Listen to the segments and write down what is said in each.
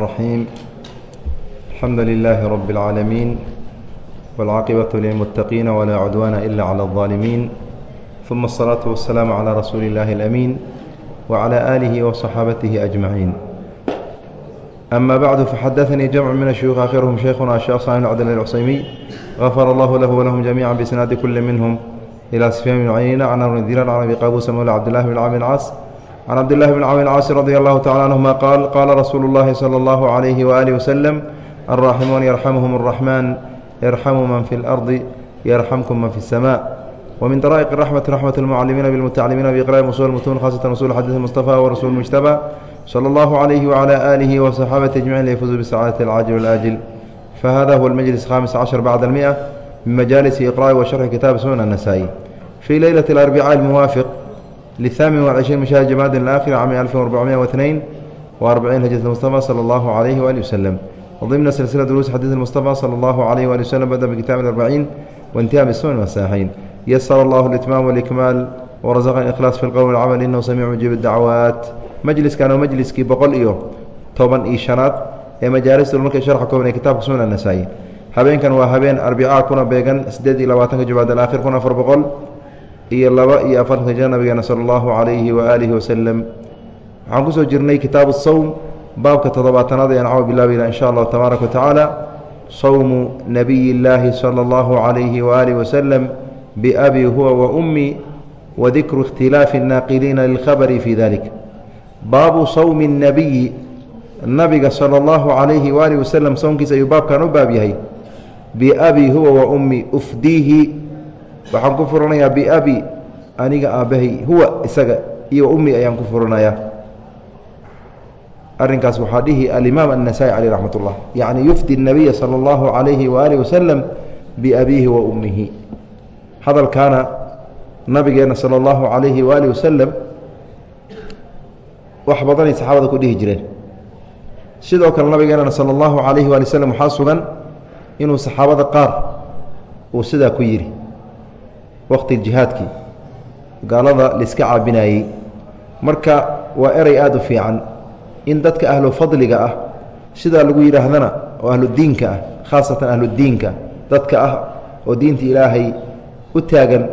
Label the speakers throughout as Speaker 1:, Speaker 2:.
Speaker 1: الرحيم الحمد لله رب العالمين والعاقبة للمتقين ولا عدوان إلا على الظالمين ثم الصلاة والسلام على رسول الله الأمين وعلى آله وصحابته أجمعين أما بعد فحدثني جمع من الشيوخ آخرهم شيخنا الشيخ صالح عبد الله العصيمي غفر الله له ولهم جميعا بسناد كل منهم إلى سفيان بن عيينة عن أبي ذر عن أبي قابوس مولى عبد الله بن عامر العاص can cabdillahi bn camr caasi radi allahu tacala canhuma qaal qaala rasuulu اllahi salى اllahu عalayhi waaalih waslem alraaximuun yarxamuhum اraxmaan yarxamu man fi اlardi yarxamkum man fi اsama wmin daraa'iq raxmati raxmat اlmucalimiina bilmutaclimiina biqra'i usul mutuun khasatan usul xadiis mustafa warasul mujtaba slى اllahu عalayhi wعalى aalihi waصaxaabati ajmaciin liyfuzuu bisacaadati alcaajil wاlaajil fahada huwa almajlis khamis cashar bacda almiئة min majaalisi iqra'i wa sharxi kitaab sunan الnasaa-i fii leylati اlarbica اlmuwaafiq للثامن والعشرين من شهر جماد الآخر عام 1442 وأربعين هجرة المصطفى صلى الله عليه وآله وسلم وضمن سلسلة دروس حديث المصطفى صلى الله عليه وآله وسلم بدأ بكتاب الأربعين وانتهى بالسنن والساحين يسر الله الإتمام والإكمال ورزقنا الإخلاص في القول والعمل إنه سميع مجيب الدعوات مجلس كانوا مجلس كي بقول إيوه toban iyo shanaad ee majaalista markay sharxa kooban ee kitaabka sunan nasaa'i habeenkan waa habeen arbicaa kuna beegan siddeed iyo labaatanka jumaad alaakhir kun afar boqol iyo laba iyo afartanka jir nabigeena sala allahu calayhi waaalihi wasalam waxaan ku soo jirnay kitaabu sawm baabka toddobaatanaad ayaan cawa bilaabayna in sha allahu tabaaraka watacaala sawmu nabiyi illaahi sala allahu calayhi waaalihi wasalam biabi huwa wa ummi wa ikhtilaafi annaaqiliina lilkhabari fii dalik baabu sawmi اnabiyi nabiga sala allahu calayhi waalihi wasalam sownkiisa ayuu baabkan u baab yahay. Biabi huwa wa ummi ufdiihi waxaan ku furanayaa biabi aniga aabbahay huwa isaga iyo ummi ayaan ku furanayaa. Arrinkaas waxaa dhihi alimaam annasaa-i caleyh raxmat ullah yacni yufdi nabiya sala allahu calayhi waaalihi wasalam biabiihi wa ummihi. Hadalkaana nabigeena sala allahu calayhi waaalihi wasalam wax badanay saxaabada ku dhihi jireen. Sidoo kale nabigeenana sala allahu calayhi waali waslem waxaa sugan inuu saxaabada qaar uu sidaa ku yidhi waqti jihaadkii. Gaalada laiska caabinayey marka waa erey aada u fiican in dadka ahlu fadliga ah sidaa lagu yidhaahdana oo ahludiinka ah khaasatan ahludiinka dadka ah oo diinta ilaahay u taagan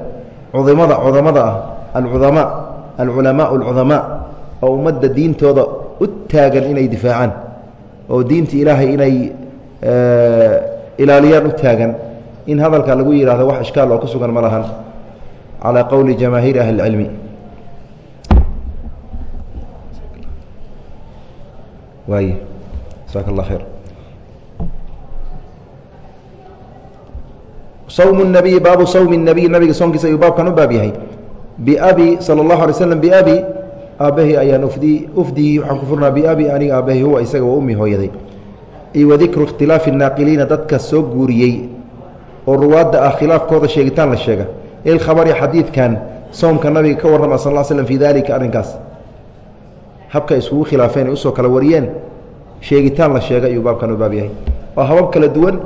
Speaker 1: cudimada cudamada ah alcudamaa alculamaa alcudamaa oo ummadda diintooda u taagan inay difaacaan oo diinta ilaahay inay ilaaliyaan u taagan. In hadalka lagu yidhahdo wax ishkaal oo ku sugan ma lahan calى qowli jamaahiiri ahli اcilmi waay jasaaka اllah khayr sawm الnabiyi baabu sawmi الnabiy nabiga soonkiisa ayuu baabkan u baab yahay biabi salى اllahu alay slam biabi aabbahi ayaan ufdi ufdigii waxaan ku furnaa biabi aniga aabbahi huwa isaga waa ummi hooyaday iyo wadikru ikhtilaafi الnaaqiliina dadka soo guuriyey oo ruwaadda ah khilaafkooda sheegitaan la sheega ilkhabari xadiidkan soomka nabiga ka warrama sal slm fii dalika arrinkaas. Habka iskugu khilaafeen ay u soo kala wariyeen sheegitaan la sheegay ayuu baabkan u baab yahay. Waa habab kala duwan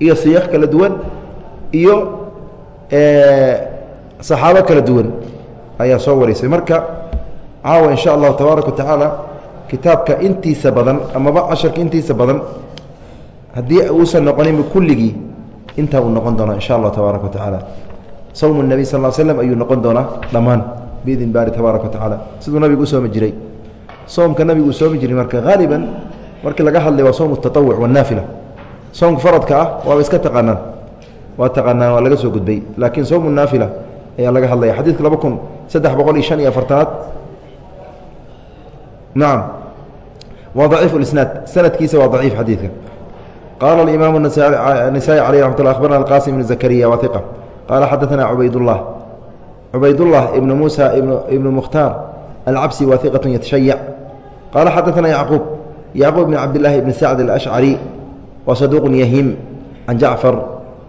Speaker 1: iyo siyaaq kala duwan iyo saxaabo kala duwan ayaa soo warisay marka caawa in sha allahu tabaaraka wa tacaala kitaabka intiisa badan amaba casharka intiisa badan haddii uusan noqoninba kulligii intaa uu noqon doonaa insha allah tabaaraka wa sawmu nebi sal slm ayuu noqon doonaa dhammaan biidn baari tabaaraka watacaala siduu nabigu u jiray. Soomka nabigu uu jiray marka haaliban markii laga hadlay waa sowm tatawuc wanaafila soomka faradka ah waaba iska taqaanaan waa taqaanaan waa laga soo gudbay. Laakiin sowmu naafila ayaa laga hadlaya xadiidka laba kun saddex boqol iyo shan iyo afartanaad nacam waa daciifu isnaad. Sanadkiisa waa daciif xadiidka. Qaala imaamu nasaa-i caleyh raxmat lla abarna ibn zakariya waa iqa qaala xadaثna cubaydالlah cubaydالlah ibn musa ibn mukhtaar alcabsi wa iqaة yatashayac qaala xadaثna yacquub yacquub bn cabdالlahi ibn sacd الأshcari wa saduuq yahim can jacfar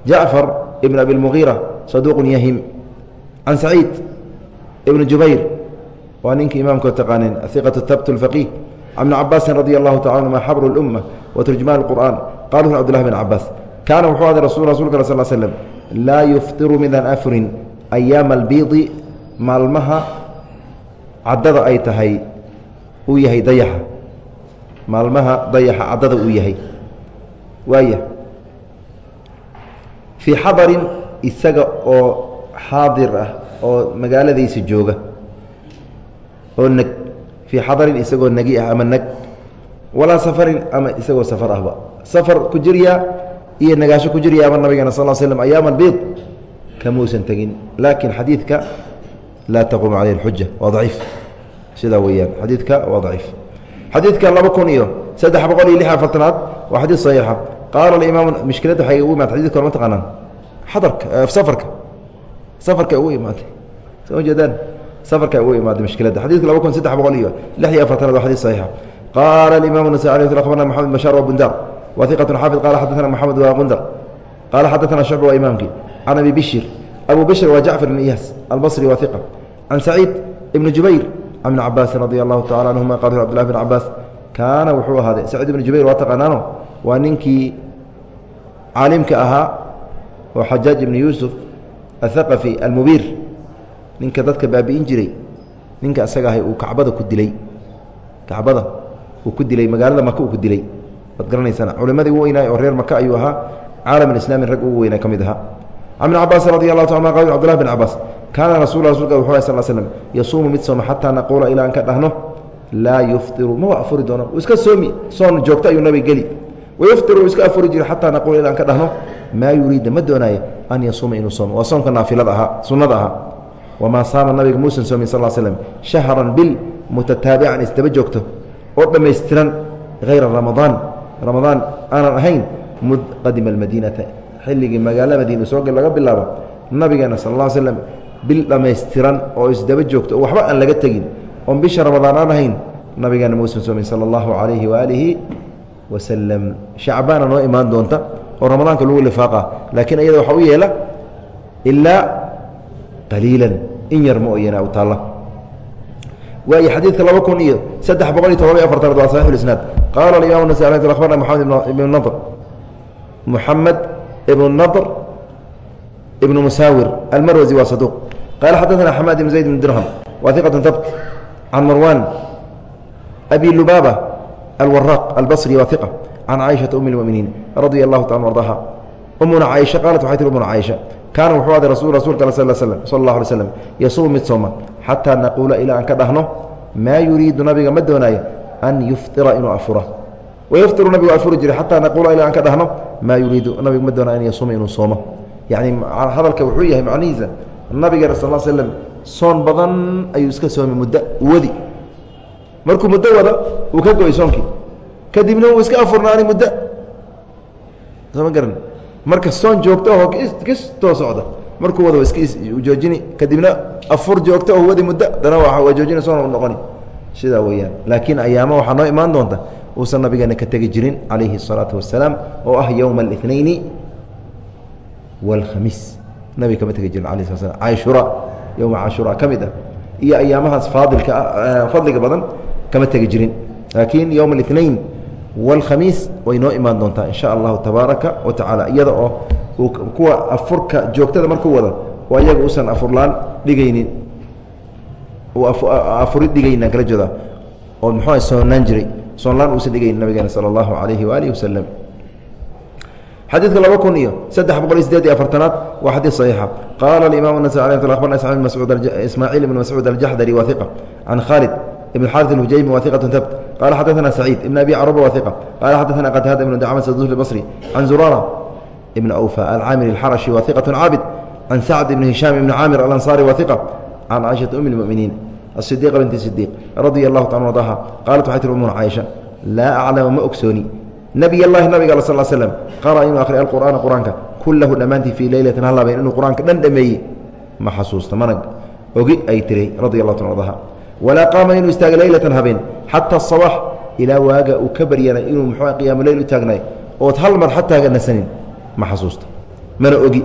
Speaker 1: jacfar ibn abi اlmugiira saduuq yahim can saciid ibn jubayr waa ninkii imaamkood taqaaneen iqaة tabt اfaqih can bn cabaasin radi allahu taala anuma xabru اlumma wa turjumaan اqur'an qala bn cbdillah bn cabaas kaana wuxuu aday rasul rasulka sal slm laa yuftiru midaan afrin ayaama albiidi maalmaha caddada ay tahay uu yahay dayaxa. Maalmaha dayaxa caddada uu yahay. Waaya fii xadarin isaga oo xaadir ah oo magaaladiisa jooga oo neg fii xadarin isagoo negi ah ama neg walaa safarin ama isagoo safar ahba. Safar ku jiryaa iyo nagaasho ku jir yaaba nabigana sal l slm ayaama biid kamuusan tegin. Laakiin xadiidka laa taquum caleyh xuja waa daciif. Sidaa weyaan xadiidka waa daciif. Xadiidka laba kun iyo saddex boqol iyo lix afartanaad waa xadiid saxiixa. Qaala imaam mishkiladda waxay ugu imaatay xadidka ma taqaanaan. Xadarka eh, safarka. Safarka ugu imaatay soo jeedaan? Safarka ugu imaaday mishkiladda xadidka laba kun saddex boqol iyo lix iyo afartanaad waa xadiid saxiixa. Qaala imaam nasaai aleh sl maxamed bashaar wa bundaar. wa iqaة xaafid qala xadaثna mxamed wa gundar qaala xadaثna shucba waa imaamkii can abi bishir abu bishr waa jacfar ibn iyas albصri wa iqa can saciid ibn jubayr can ibn cabaasin radi allahu tacala canhuma qal abdulahi bn cabaas kaana wuxuu ahaaday saciid ibn jubayr waa taqaanaano waa ninkii caalimka ahaa oo xajaaj ibn yuusuf athaqafi almubiir ninka dadka baabi'in jiray ninka isaga ahay uu kacbada ku dilay kacbada uu ku dilay magaalada maka uu ku dilay waad garanaysaan culimadii u weynaay oo reer maka ayuu ahaa. Caalam alislami rag ugu weynaa ka ahaa. Can ibn cabaasin radi allahu ta qal cbdullahi bn cabaas kaana rasul rasulka sal slm yasuumu mid sooma xataa naquula ilaa aan ka dhahno laa yuftiru. Maba afuri doono. Iska soomi soon joogto ayuu nabig geli. Wayuftiru iska afuri jira xataa naquula ilaa aan ka dhahno. Maa yuriida ma doonaayo an yasuuma inuu soomo. Waa soomka naafilada ahaa sunnada ahaa. Wamaa saama nabiga muusan soomin sal slm shahran bil mutataabican isdaba joogto oo dhammaystiran hayra ramadaan ramadaan aanan ahayn mud qadima almadiinata. Xilligii magaala madiina soo laga bilaabo nabigeena sal ا slm bil dhammaystiran oo isdaba joogto oo waxba aan laga tegin. Oon bisha ramadaan aan ahayn nabigeena muusan soomin sala allahu calayhi waaalihi wasalam shacbaana noo imaan doonta oo ramadaanka lagu lifaaqa laakiin iyada waxaa u yeela ilaa qaliilan in yar ma oyana u taalla. Waay xadiidka laba kun iyo saddex boqol iyo todoba iyo afartanaad waa saxix isnaad qaala imam nas abarna maxamed ibn nadr muxamed ibn nadr ibn musaawir almarwazi waa saduuq qaala xadaثna xamaad ibn zayd bn dirham wa iqaة habt can marwan abi lubaaba alwaraaq albصri wa iqa can caaishaةa um اlmuminiin radia allahu taala ardaha umuna caaisha qaalat waxay tii umuna caaisha kaana wuxuu aday rasul rasulka sal slm sal اllah alay slam yasuumu mid sooma xataa naquula ilaa aan ka dhahno maa yuriidu nabiga ma doonaayo an yuftira inuu afura wayuftiru nabigu afuri jiray xataa naquula ilaa aan ka dhahno maa yuriidu nabigu ma doonaayo an yasuuma inuu soomo. Yacni hadalka wuxuu yahay macnihiisa nabigeena sal slm soon badan ayuu iska soomay muddo wadi. Markuu muddo wada uu ka go'ay soonkii. Kadibna uu iska afurnaani muddo. Sooma garan? Marka soon joogto oo kistoo socda. Markuu wada iska joojini. Kadibna afur joogto oo wadi muddo dana waa joojina soon u noqoni sidaa weeyaan laakiin ayaamo waxaa noo imaan doonta uusan nabigeena ka tegi jirin calayhi الsalaatu wasalaam oo ah yowma الاثnayni wاlkhamiis nabiga kama tegi jirin alah sla slam cashura yowma cashura ka mid ah iyo ayaamahaas faadilka fadliga badan kama tegi jirin laakiin yowma الاثnain wاlkhamiis way noo imaan doontaa in sha allahu tabaaraka wa tacaala iyada oo kuwa afurka joogtada markuu wada oo iyaga usan afurlaan dhigaynin afurid dhigaynan kala jeeda oo muxuu soonnaan jiray soonlaan uusan dhigaynin nabigeena sala allahu calayhi waalihi wasalam xadiidka laba kun iyo saddex boqol iyo sideed iyo afartanaad waa xadiid saxiixa. Qaala alimaam nasai alay abarna ismaaciil ibn mascuud aljaxdari wa iqa can khaalid ibn xarit alhujaymi wa iqatu tabt qala xadaثna saciid ibn abi caruba wa iqa qala xadaثna qataada ibn dacama saduus albasri can zurara ibn awfa alcaamiri alxarashi wa iqatu caabid can sacd ibn hishaam ibn caamir alansaari wa iqa can caaishata um اlmuminiin asidiiqa binti sidiiq radia allahu taala ardaha qaalat waxay tiri umuna caaisha laa aclamu ma ogsooni nabiy اllahi nabiga al sal slm qara inuu akhriya alqur'aana qur'aanka kulahu dhammaantii fii leylatin hal habeen inuu qur'aanka dhan dhameeyey ma xasuusta mana ogi ay tiray radi allahu taala ardaha walaa qaama inuu istaaga leylatan habeen xata asabax ilaa waaga uu ka baryana inuu muxuu qiyaamo leyl u taagnaay ood hal mar xataaga nasanin ma xasuusta mana ogi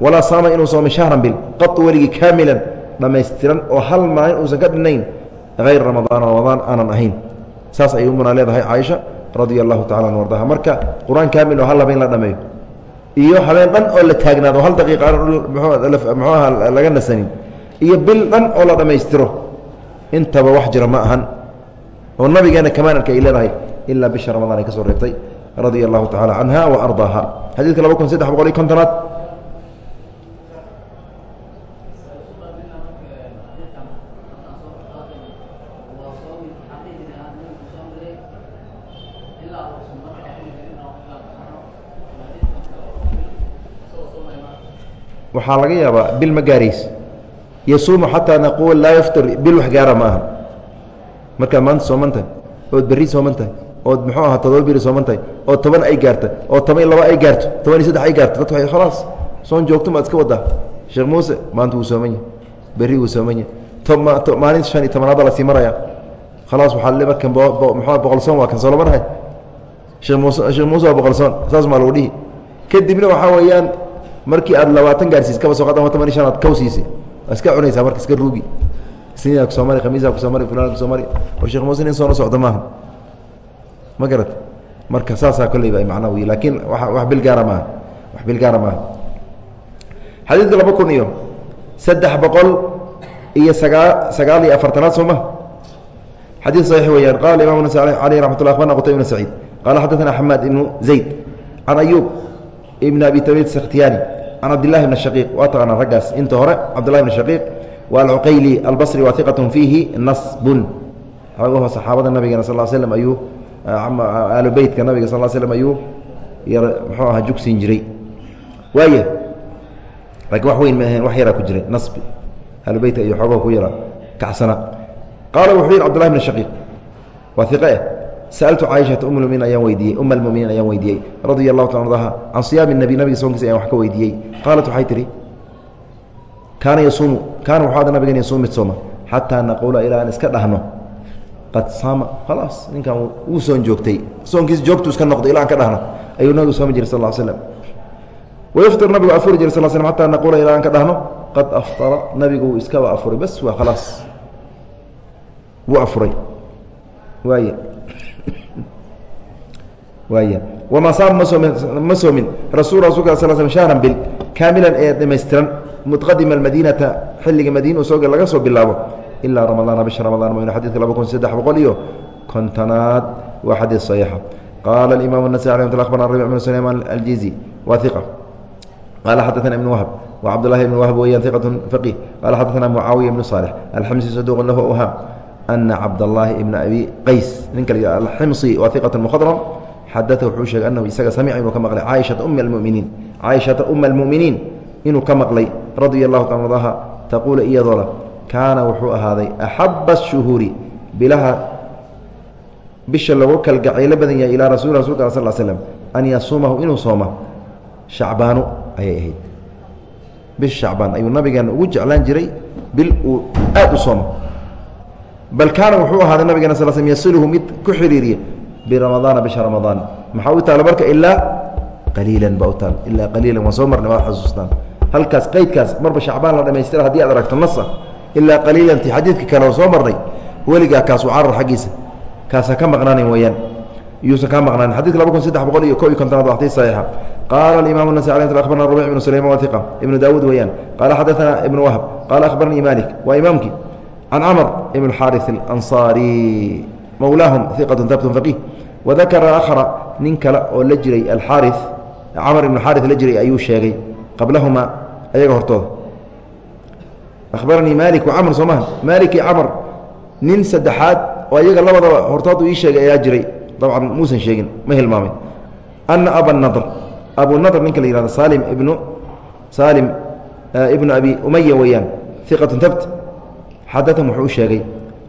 Speaker 1: walaa saama inuu soomay shahran bil qatu weligii kaamilan dhammaystiran oo hal maalin uusan ka dhinayn hayra ramadaana ramadaan aanan ahayn. Saas ayay umuna leedahay caaisha radia allahu tacala an ardaha marka qur'aan kaamil oo hal habeen la dhameeyo iyo habeen dhan oo la taagnaado hal daqiiqa muxuu aha laga nasanin iyo bil dhan oo la dhammaystiro intaba wax jira ma ahan. Oo nabigeena kamaalalka ay leedahay ilaa bisha ramadaan ay ka soo reebtay radia allahu tacala canha wa ardaaha. Xadiidka laba kun saddex boqol iyo kontonaad waxaa laga yaabaa bil ma gaarayso yasuumu xataa naquul laa yaftir bil wax gaara ma aha. Markaad maanta sooman tahay ood berri sooman tahay ood muxuu ahaa todoba biri sooman tahay oo toban ay gaarta oo toban iyo laba ay gaarto toban iyo saddex ay gaarto way khalaas. Soon joogto maad iska wadaa sheekh muuse maanta wuu sooman yahay. Berri wuu sooman yahay. Maalinta shan iyo tobanaada la sii maraya. Khalaas waxaa le markan muxua boqol soon waa kan dhahay sheekh muuse sheekh muuse waa boqol saas maa lagu dhihi. Kadibna waxaa weeyaan markii aad labaatan gaarsiis kaba soo qadan toban shanaad kaw siisay. Waa iska cunaysaa marka iska ruugi. Sinidaa ku soo mari khamiisaa ku soo mari fulaan ku soo mari. War sheekh muuse nin soona socdo maaha ma garat marka saasaa kolleyba ay macnaa wey laakiin wa wax bil maaha wax bil maaha xadiidka laba kun iyo saddex boqol iyo sagaa sagaal iyo afartanaad soo ma? Xadiid saxiix weeyaan. Qala imam aleyh raxmat lla abarna qutay ibn saciid. Qaala xadaثana xamaad ibnu zayd. Can ayuub ibn abi tabiid sakhtiyani. Can cabdillahi bn shaqiiq waa taqaanaa raggaas inta hore cabdillahi bn shaqiiq wa alcuqayli albasri waa iqat fiihi nasbun. Xoogaho saxaabada nabigana sal slm ayuu aalu beytka nabiga sal slm ayuu muxuu ahaa jugsiin jiray. Waaya laakiin wax weyn maahaen wax yaraa ku jiray. Nasbi. Aalu beytka iyo xoogaho ku yara kacsana qaala wuxuu yidhi cbdullahi bn shaqiiq waa iqe eh saaltu caaishata ummuminiin ayaan weydiiyey umma almuminiin ayaan weydiiyey radia allahu ta ardaha can siyaami nabi nabiga soonkiisa ayaan wax ka weydiiyey qaalat waxay tihi kaana yasuumu kaana waxu ada nabigan yasuum sooma xataa naquula ilaa aan iska dhahno qad saama khalaas ninkan wuu soon joogtay soonkiisa joogtu iska noqdo ila aan ka dhahno ayuu nabigu soomi jiray sal l slm wayftir nabigu afuri jiray sal slm xata naquula ilaa aan ka dhahno qad aftara nabigu iskaba afuray bas waa khalaas wuu afuray waaye ma soomin ma soomin rasul rasulka sal sl shahran bil kaamilan ee dhamaystiran mutqadima almadiinata xilliga madiina u sooga laga soo bilaabo ilaa ramadaana bisha ramadaan mayno xadidka laba kun saddex boqol iyo kontonaad waa xadiid saxiixa qaala alimaam الnasaي ramat lla abarna rabic bn sulayman aljizi wa iqa qaala xadaثana ibn wahb wa cabdullahi ibn wahb weeyaan iqat faqih qaala xadaثana mucaawiya ibnu صaalix alxamsi saduq lahu awham ana cabdallaahi ibna abi qays ninka alximsi waa iqat mkhadram xadaa wuxuu sheegay anahu isaga samica inuu ka maqlay caaishata uma almuminiin caaishata uma almu'miniin inuu ka maqlay radia allahu ta ardaha taquulu iyadoola kaana wuxuu ahaaday axaba shuhuuri bilaha bisha lagu kalgacaylo badan yahay ilaa rasul rasulka sal slm an yasuumahu inuu sooma shacbaanu ayay ahayd bisha shacbaan ayuu nabigeena ugu jeclaan jiray bil uu aad u sooma bal kaana wuxuu ahaaday nabigeena sal slm yasiluhu mid ku xiriiriya biramadaana bisha ramadaan maxaa u taala marka ilaa qaliilan baa u taal ilaa qaliilan waan soo marnay waad xasuustaan halkaas qaydkaas marba shacbaan la dhamaystira haddii aad aragto nasa ilaa qaliilanti xadiidka kale oo soo marnay weligaa kaas u carar xaggiisa kaasa ka maqnaanin weyaan yuusan kaa maqnaanin xadidka laba kun saddex boqol iyo ko iyo kontonaad waa xadiid saxiixa qaala alimaam النasai alي abarna rubic ibnu sulayman wa iqa ibnu daawuud weeyaan qaala xadaثana ibnu wahb qaala akhbaranii malik waa imaamkii can amr ibn xaaris اlansaari mowlaahum iqatun taabtun faqiih wadakara akhra nin kale oo la jiray alxaaris camar ibn xaaris la jiray ayuu sheegay qablahumaa ayaga hortooda ahbaranii maalik wa camr soo maha maaliki camr nin saddexaad oo ayaga labadaba hortood uu ii sheegay ayaa jiray dabcan muusan sheegin ma hilmaamay ana abanadr abunadr ninka la yihahdo salim ibnu salim ibnu abi umaya weeyaan iqatun tabt xadaثan wuxuu u sheegay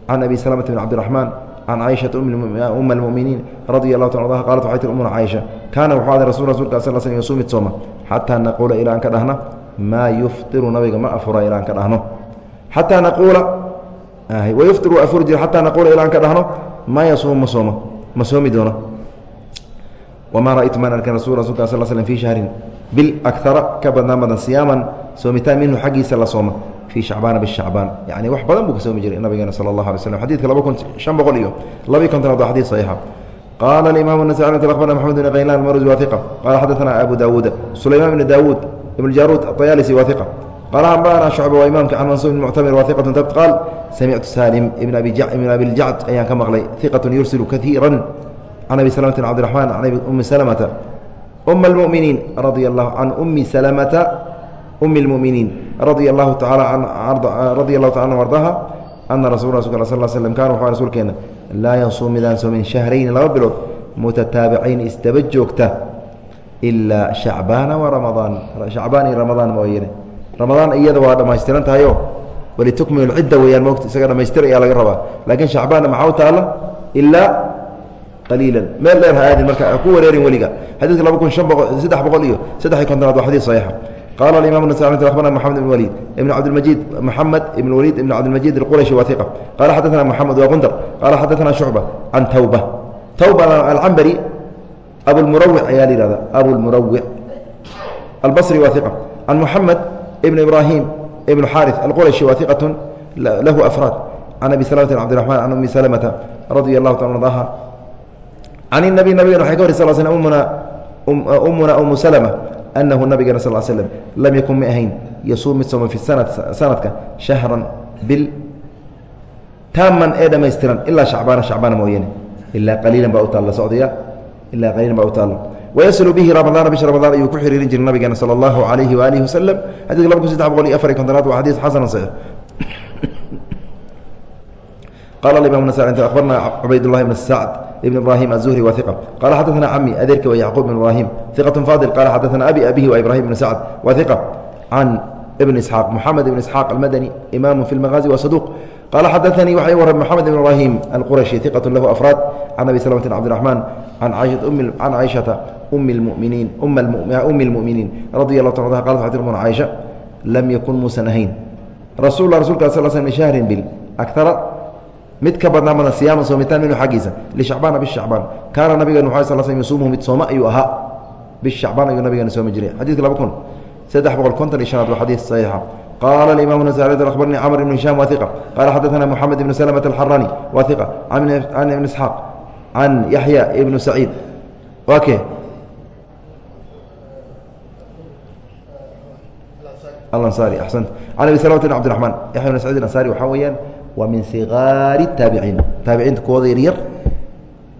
Speaker 1: can abi salamata bn cabdiraxmaan can caaishaةa uma اlmuminiin radia اlahu ta a qalat waxay tir umuna caaisha kaana wuxuu aday rasul rasulka sal sl yasuu mid sooma xataa naquula ilaa aan ka dhahna maa yuftiru nabiga ma afura ilaa aan ka dhahno xataa naquula wayuftiru afuri jira xataa naquula ilaa aan ka dhahno maa yasuumu ma sooma ma soomi doono wamaa ra'aytu maan arkin rasul rasulka sal slm fii shahrin bil akara ka badnaan badan siyaaman soomitaan minhu xaggiisa la sooma fi shacbaana bishacbaan yani wax badan buu ka soomi jiray nabigeena sala allah alay slm xadidka laba kun shan boqol iyo labiyi kontonaad waa xadid saxiixa qaala alimaam النasai abarna maxamed bn kaylan almarzi wa iqa qala xadaثana abu daawuuda sulayman bn daawuud ibn jaruud aطayaalisi wa iqa qaala ambana shucba waa imaamka can mansuur bn muctamir wa iqatu tabt qaal samictu salim ibn abi ljacd ayaan ka maqlay iqatu yursilu kaiira can abi slmta bn cbdiرaحman an umi slmta أm الmؤminiin radia اlah can umi slmta Umm m اmminiin radia اlahu taa an ardaha ana rasu sl sl kan wxu rasuulkeena laa yansuum midaan soomin shahrayn laba bilood mutataabicayn isdaba joogta ilaa shacbaana waramadaan shacbaan iyo ramadaan mooyane ramadaan iyada waa dhammaystiran tahayo walitukmilu cidda weyaan mota isaga dhamaystir ayaa laga rabaa. Laakiin shacbaanna maxaa u taala? Ilaa qaliila meel dheer ha aadin marka ku wareerin weliga. Xadiidka laba kun an boqo saddex boqol iyo saddex iyo kontonaad waa xadiid saxiixa qala aimam abarna mxamed ibn waliid ibn cabdilmajid maxamed ibn waliid ibn cabdilmajid alqurashi waa iqa qala xadaثna moxamed waa gundar qala xadaثna shucba can tawba tawba alcambari abulmurawic ayaa la yihahda abulmurawic albصri waa iqa can moxamed ibn ibrahim ibn xaariث alqurashi waa iqaة lahu afraad can abi slmta cbdiرaحman can umi slmta radia اlahu ta adaha can الnabi nabigan waxay ka wari sal sl umuna umu slma anahu nabigeena sal slm lam yakun ma ahayn yasuum mid sooma fi sanadka shahran bil taaman ee dhammaystiran ilaa shacbaana shacbaana mooyane ilaa qaliilan baa u taalla socdaya ilaa qaliilan baa u taalla. Wayaslu bihi ramadaana bisha ramadaan ayuu ku xiriirin jiray nabigeena sala allahu alayhi waalihi wasalam xadidka laba kun saddex boqol iyo afar iyo kontonaad waa xadiis xasan saxiix. Qala imam nas abarna cubaydاlahi bn sacd ibn ibrahim aلzuhri wa iqa qala xadaثna cami adeerka wa yacquub bn ibrahim iqaة fadil qala xadaثna abi abihi wa ibrahim bn sacd wa iqa can ibn isxaaq moxamed ibn isxaaq almadani imaamu fi lmagaazi wa saduq qala xadaثanii waxay waran moxamed ibn ibrahim alqurashi iqaة lahu afraad can abi slmta cbdiرaحman can caiشhata umi اlmuminiin umi اlmuminiin radi اlah ta qalat waxay tirmuna caiشha lam yakun muusan ahayn rasul rasulka sal sl min shahrin bil akara mid ka badnaa badan siyaama soomitaan minhu xaggiisa lishacbaana bishacbaan kaana nabigeenu wa sal sl yasuumuhu mid sooma ayuu ahaa bishacbaan ayuu nabigeena soomi jiray xadidka laba kun saddex boqol konton iyo shanaad waa xadiis saxiixa qala imam abarnii cmr ibn hisham wa iqa qala xadaثna moxamed ibn slmة alxarani wa iqa can ibn isxaaq can yaxya ibnu saciid wa ke alansaari axsant can abi slmة bn cbdiرaحman yaxya ibn saciid ansari waxaa weeyaan waa min sigaari taabiciin taabiciinta kuwooda yaryar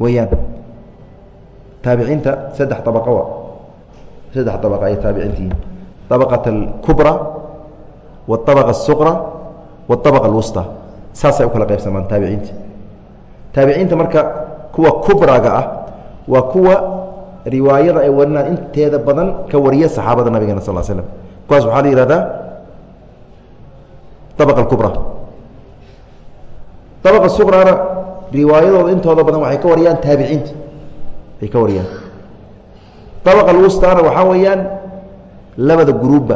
Speaker 1: weyaan taabiciinta saddex abaqo saddex abaqa ay taabiciintihiin abaqat alkubra waاabaqa الsuqra waاabaqa اlwusta saasay u kala qaybsamaan taabiciinta taabiciinta marka kuwa kubraga ah waa kuwa riwaayada ay warinaan inteeda badan ka wariya saxaabada nabigena sal slm kuwaas waxaa la yihahdaa abqa اkubra dabaqa suqrana riwaayadooda intooda badan waxay ka wariyaan taabiciinta. Ay ka wariyaan. Dabaqa alwustana waxaa weeyaan labada gruubba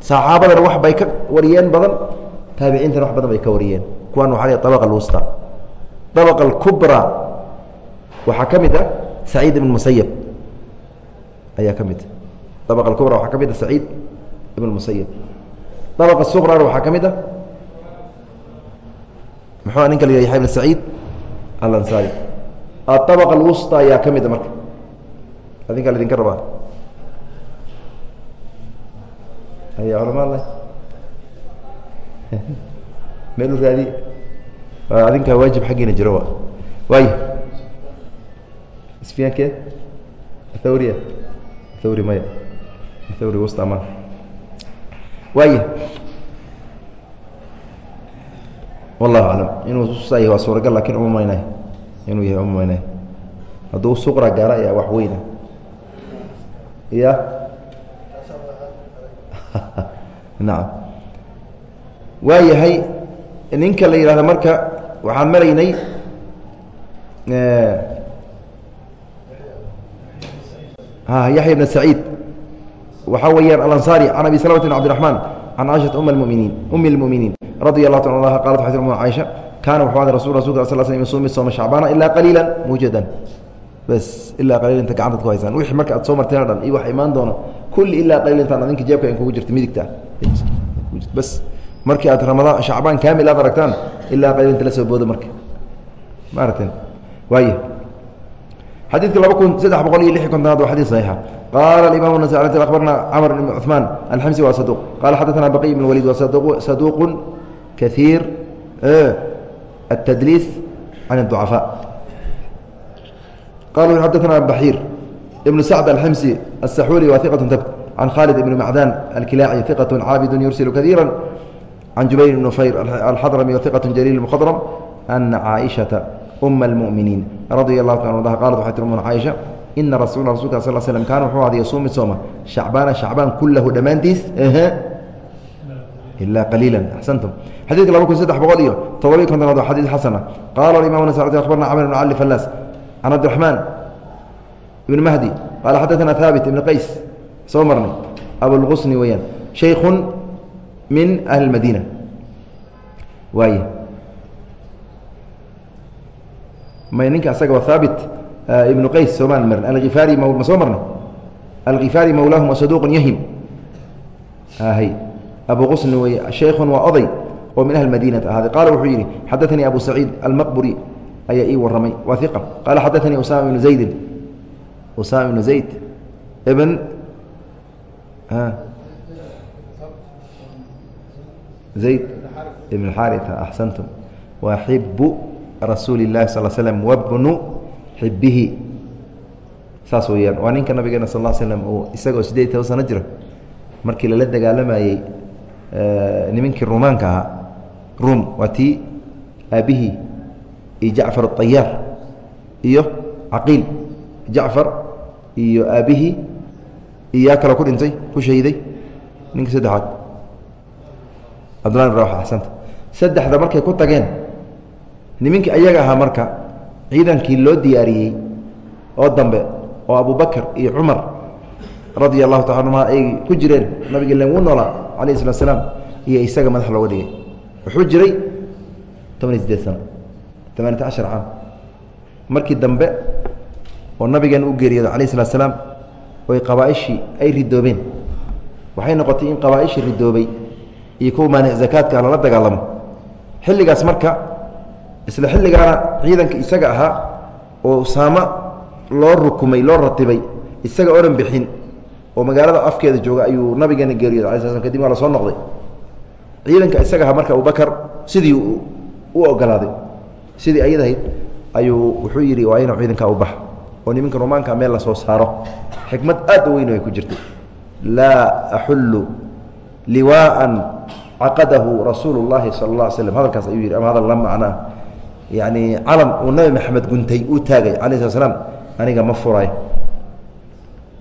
Speaker 1: saxaabadana wax bay ka wariyeen badan taabiciintana wax badan bay ka wariyeen. Kuwan waxa la dabaqa alwusta dabaqa alkubra waxaa ka mid ah saciid ibn musayab ayaa ka mid dabaqa alkubra waxaa ka mid ah saciid ibn musayab dabaqa suqrana waxaa ka mid ah muxuu ninka la yah yahya bn saciid? Alansaari aabaq alwusta ayaa ka mida marka. Adinkaa la idinka rabaa. Aya culama meel raadi. Adinkaa waajib xaggiina jiro wa waay sfiyankee athawriya. Athawri maya. Athawri wusta ma waay wallahu aclam inuu saa yahy waa suuragal lakin uma maynay inuu yahay uma maynay hadduu suqra gaara ayaa wax weyna ya nacam waa yahay ninka la yihahda marka waxaan maraynay yaxya bn saciid waxaa weeyaan alanصari can abi slmt bn cabdiرaحman can caiشhaةa um اmuminiin umi اlmuminiin radi اlah ta a qalat waxay tir caiشha kaana wuxuu aday rasul rasulka sal sl yasuum mid sooma shacbaana ilaa qaliila muujadan bas ilaa qaliil inta gacantaad ku haysaan wixii marka aad soo marteen o dhan iyo wax imaan doona kulli ilaa qaliil intaan adinka jeebka in kugu jirta midigta bas markii aad ramadaan shacbaan kaamil aad aragtaan ilaa qaliil inta la soo boodo marka ma aragteen waay xadiidka laba kun saddex boqol iyo lix kontonaad waa xadis saxiixa qaala imam nas abarna camr bn cuثmaan alxamsi waa saduq qala xadaثna baqiy bn walid waa saduuq kaiir التdliis can الضucafاء qala xadana baxiir ibnu sacd alximsi aلsaxuuli wa iqat tabt can khaalid ibni macdan alkilaaci iqat caabidu yursilu kaiira can jubayr ibn nufayr alxadrami waiqat jaliil mkhadram ana caaishata uma almuminiin radia allahu ta adaha qalat waxay tir umuna caaisha ina rasuula rasulka sal slm kaana wuxuu ahday yasuum mid sooma shacbaana shacbaan kulahu dhammaantiis ilaa qaliila axsantum xadidka laba kun saddex boqol iyo todobiy kontonaad waa xadiid xasana qaala imam nas abarna camr bn cali fallaas can cabdiraxmaan ibn mahdi qaala xadaثana haabit ibn qays soo marnay abulqusni weeyaan shaykhu min ahli اmadiina waay may ninka asaga waa haabit ibnu qays soomaan marin alhifaari ma soo marnay alkhifaari mawlaahum saduq yahim hy abu qusni wey shaykhun waa oday oo min ahli madiinata ahaaday. Qaala wuxuu yidhi xadaanii abu saciid almaqburi ayaa ii warramay. Waa iqa qaala xadaanii usama ibnu zaydin usama ibnu zayd ibn zayd ibn xaria axsantum waa xibu rasuuli اllahi sal slm wabnu xibihi saas weyaan waa ninka nabigeena sal slm uu isagoo sideed toban sano jira markii lala dagaalamayey nimankii rumaanka ahaa ruum waa tii aabihii iyo jacfar اطayaar iyo caqiil jacfar iyo aabihii iyo kaloo ku dhintay ku shahiiday ninka saddexaad. Cabdullah rawax axsanta saddexda markay ku tageen nimankii ayaga ahaa marka ciidankii loo diyaariyey oo dambe oo abubakr iyo cumar radia allahu taala anhuma ay ku jireen nabigi len wuu noolaa alayh salatu slaam iyo isaga madax looga dhigay. Wuxuu jiray toban iyo sideed sano tamaaniyata cashar caam markii dambe oo nabigeena u geeriyooda alayh salatu slaam oy qabaaishii ay ridoobeen waxay noqotay in qabaaishii ridoobay iyo kuwa maanic zakaadka lala dagaalamo. Xilligaas marka isla xilligaana ciidanka isaga ahaa oo saama loo rukumay loo ratibay isaga oran bixin oo magaalada afkeeda jooga ayuu nabigeena geeriyooda ala sl kadib waa la noqday. Ciidanka isaga ahaa marka abubakar sidii u ogolaaday sidii ayadahayd ayuu wuxuu yidhi waa inuu ciidanka u oo nimanka rumaanka meel la soo saaro. Xikmad aad weyn ay ku jirtay. Laa axullu liwaaan caqadahu rasuulu اllahi sala اla alay slm hadalkaas ayuu yidhi ama hadal la macnaa. Yacni calam uu nabi maxamed guntay uu taagay alayh slat slam aniga ma furayo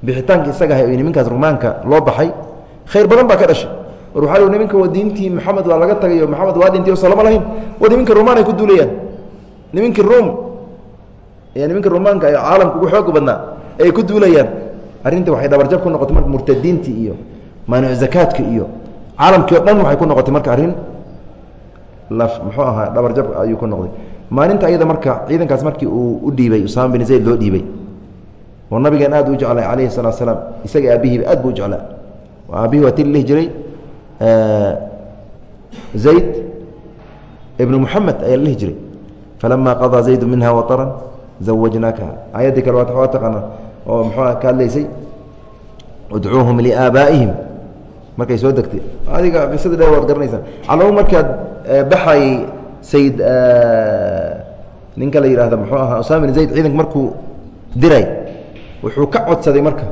Speaker 1: bixitaanka isaga ahay nimankaas rumaanka loo baxay khayr badan baa ka dhashay. War waxaa nimanka waa diintii maxamed waa laga tagay oo maxamed waa dhintay o lahayn. Waa nimanka rumaan ay ku duulayaan. Nimankii ruum ee nimanka rumaanka ee caalamka ugu xooga badnaa ay ku duulayaan. Arrinta waxay dhabarjab ku noqotay marka murtadiintii iyo maanic zakaadka iyo caalamkii o dhan waxay ku noqotay marka arrin laf muxuu ahaa dhabarjab ayuu ku noqday. Maalinta ayada marka ciidankaas markii uu u dhiibay usaama bin zayd loo dhiibay oo nabigeen aad u jeclay calayhi salaatu salaam. Isaga aabihiiba aad buu jeclaa. Aabihii waa ti la dhihi jiray zayd ibnu muxamed ayaa la dhihi jiray falama qadaa zaydu minha waطran zawajnaaka ayaddii kale waa taqaana oo muxuu ka hadlaysay udcuuhum liaabaa'ihim. Markay soo degtay. Adiga qisada dheer waad garanaysaa calamo markaad baxayey sayid ninka la yidhahdo muxuu ahaa usama bin zayd ciidanka markuu diray wuxuu ka codsaday marka.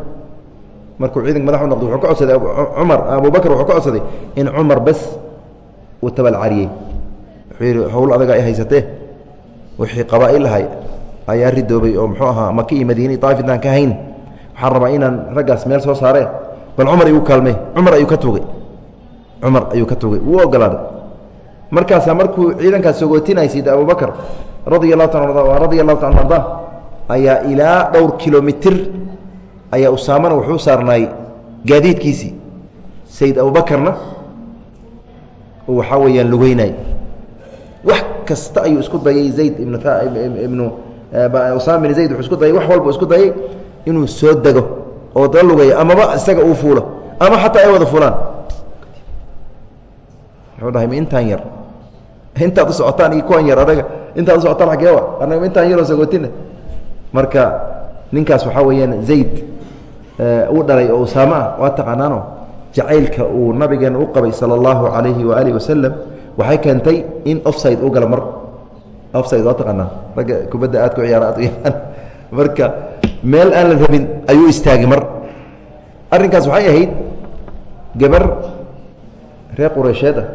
Speaker 1: Markuu ciidanka madax u noqday wuxuu ka codsaday cumar abubakr wuxuu ka codsaday in cumar bes uu tabalcariyey wuxuu yidhi howl adaga ay haysatee? Wixii qabaa'il ahay ayaa ridoobay oo muxuu ahaa maka iyo madiina daif intaan ka hayn. Waxaan rabaa inaan raggaas meel soo saaree bal cumar igu kaalmey cumar ayuu ka tugay. Cumar ayuu ka tugay. Wuu ogolaaday markaasaa markuu ciidankaas sogootinay sayid abubakr radia allahu ta radia allahu taala arda ayaa ilaa dhowr kilomitir ayaa usaamana wuxuu saarnaay gaadiidkiisii sayid abubakarna waxaa weeyaan lugeynay. Wax kasta ayuu isku dayay zayd ibn ibnu usaama bin zayd wuxuu isku dayay wax walba isku dayay inuu soo dego oo dala lugeeyo amaba isaga uu fuulo ama xataa ay wada fulaan. Wuxuu dhahay ma intaan yar intaad u socotaan iyo kuwan yar adaga intaad u socotaan xageewa anaga intaan yaroo sagootina marka ninkaas waxaa weeyaan zayd uu dhalay oo usaame ah waa taqaanaano jacaylka uu nabigeena u qabay sala allahu calayhi waaalih wasalam waxay keentay in offside u gala mar. Offside waa taqaanaa. Ragga kubadda aad ku ciyaara aad u yaqaan. Marka meel aan la rabin ayuu istaagay mar. Arrinkaas waxay ahayd gabar reer qureysheed ah.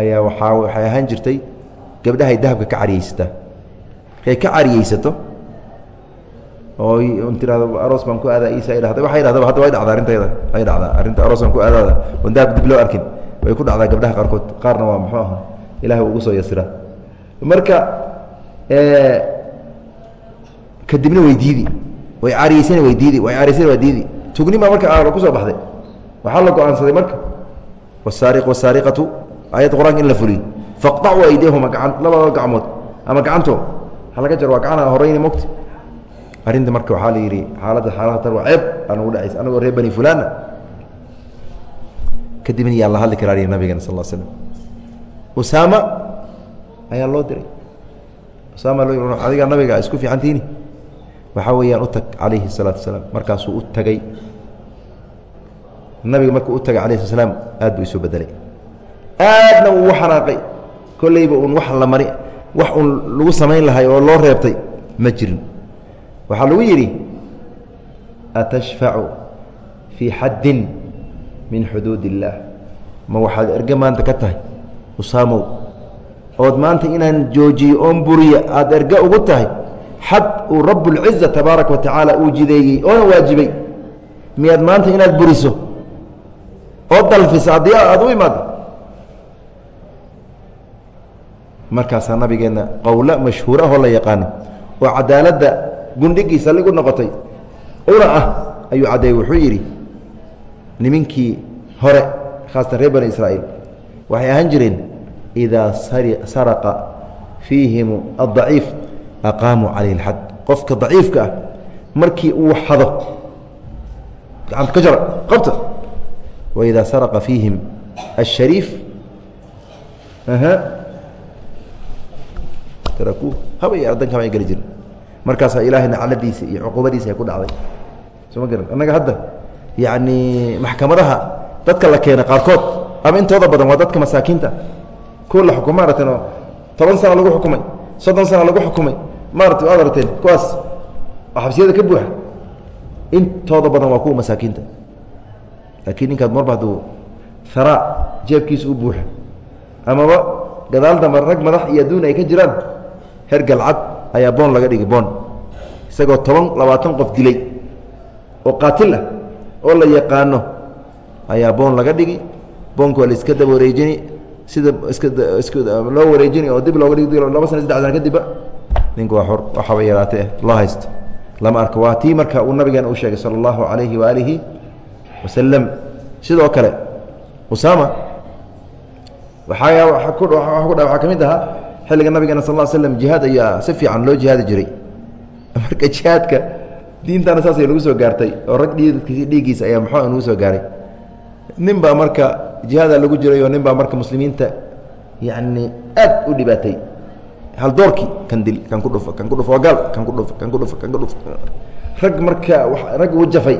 Speaker 1: Ayaa waaa waxay ahaan jirtay gabdhahay dahabka ka cariyeysataa markay ka cariyeysato? Oo tirado aroos baan ku aadaa isa ay dhahda waxay dhahdaba hadda way dhacdaa arintayda way dhacdaa arrinta aroos baan ku aadaada. Oon dahab dib loo arkin. Way ku dhacdaa gabdhaha qaarkood. Qaarna waa muxuu ahaa? Ilahay ugu soo yasiraa marka kadibna way diidi. Way cariyeysana way diidi. Way cariyeysana waa diidi. Tugnima marka aalo ku soo baxday. Waxaa la go'aansaday marka wasaariq wasaariqatu. Aayadda qur'aanka in la fuliyo. Faqطacuu aydiyahuma gaan labadoo gacmood. Ama gacanto ha laga jaro waa gacana horeyni mogta arrinta marka waxaa la yidhi xaaladda xaalada tan waa ceeb anugu dhacaysa anagoo reer bani fulana kadibna yaa la hadli karaa yidhi nabigana sal slam usaama ayaa loo diray. Usaama loo yii adiga nabiga isku fiicantiini. Waxaa weeyaan u tag calayhi الsalaatu wasalaam markaasuu u tagay. Nabiga markuu u tagay alayh slat slaam buu isu bedelay aadna uu u xanaaqay kolleyba uun wax la mari wax uun lagu samayn lahay oo loo reebtay ma jirin. Waxaa lagu yidhi atashfacu fii xaddin min xuduud illaah ma waxaad erge maanta ka tahay usaamow ood maanta inaan joojiyo oon buriya aada erge ugu tahay xad uu rabbulciza tabaaraka wa tacaala uu jideeyey oona waajibay miyaad maanta inaad buriso? Oo dalfisa haddii aada u imaado markaasaa nabigeenna qowlo mashhuur ahoo la yaqaano oo cadaaladda gundhigiisa ligu noqotay una ah ayuu caddeeyey wuxuu yidhi niminkii hore khaasatan reer bani israa'iil waxay ahaan jireen idaa saraqa fiihim addaciif aqaamuu calayhi اlxad qofka daciifka ah markii uu xado gacanta ka jara qabta waidaa saraqa fiihim ashariif tarakuu haba iyo ardan kama ay geli jirin. Markaasaa ilaahay nacladiisa iyo cuqubadiisa ay ku dhacday. Soo ma garan? Annaga hadda yacni maxkamadaha dadka la keena qaarkood ama intooda badan waa dadka masaakiinta. Kuwa la xukum maaratan oo toban sana lagu xukumay soddon sana lagu xukumay maarata waad aragteen kuwaas xabsiyada ka buuxa intooda badan waa kuwa masaakiinta. Laakiin ninkaad marba hadduu haraa jeebkiisa u buuxa amaba gadaal dambe rag madax iyo adduun ay ka jiraan her galcad ayaa boon laga dhigay boon. Isagoo toban labaatan qof dilay oo qaatil ah oo la yaqaano ayaa boon laga dhigi boonka waa la iska daba wareejini sida loo wareejini oo dib looga dhigi laba sana saddex sana kadibba ninku waa xor waxaba yaraatee loo haysto. Lama arko waa tii marka uu nabigeena u sheegay sala allahu calayhi waaalihi wasalam sidoo kale usaama waxaa ku waxaa ka mid ahaa xilliga nabigeena sal slam jihaad ayaa si fiican loo jihaadi jiray. Marka jihaadka diintana saasay nagu soo gaartay oo rag dhiiggiisa ayaa muxuu nagu soo gaaray. Nin baa marka jihaada lagu jiray oo nin baa marka muslimiinta yacni aad u dhibaatay. Haldoorkii kan kan ku dhufo kan ku dhufo gaal kan ku dhufo kan ku dhufo kan ku dhufo rag marka rag uu jafay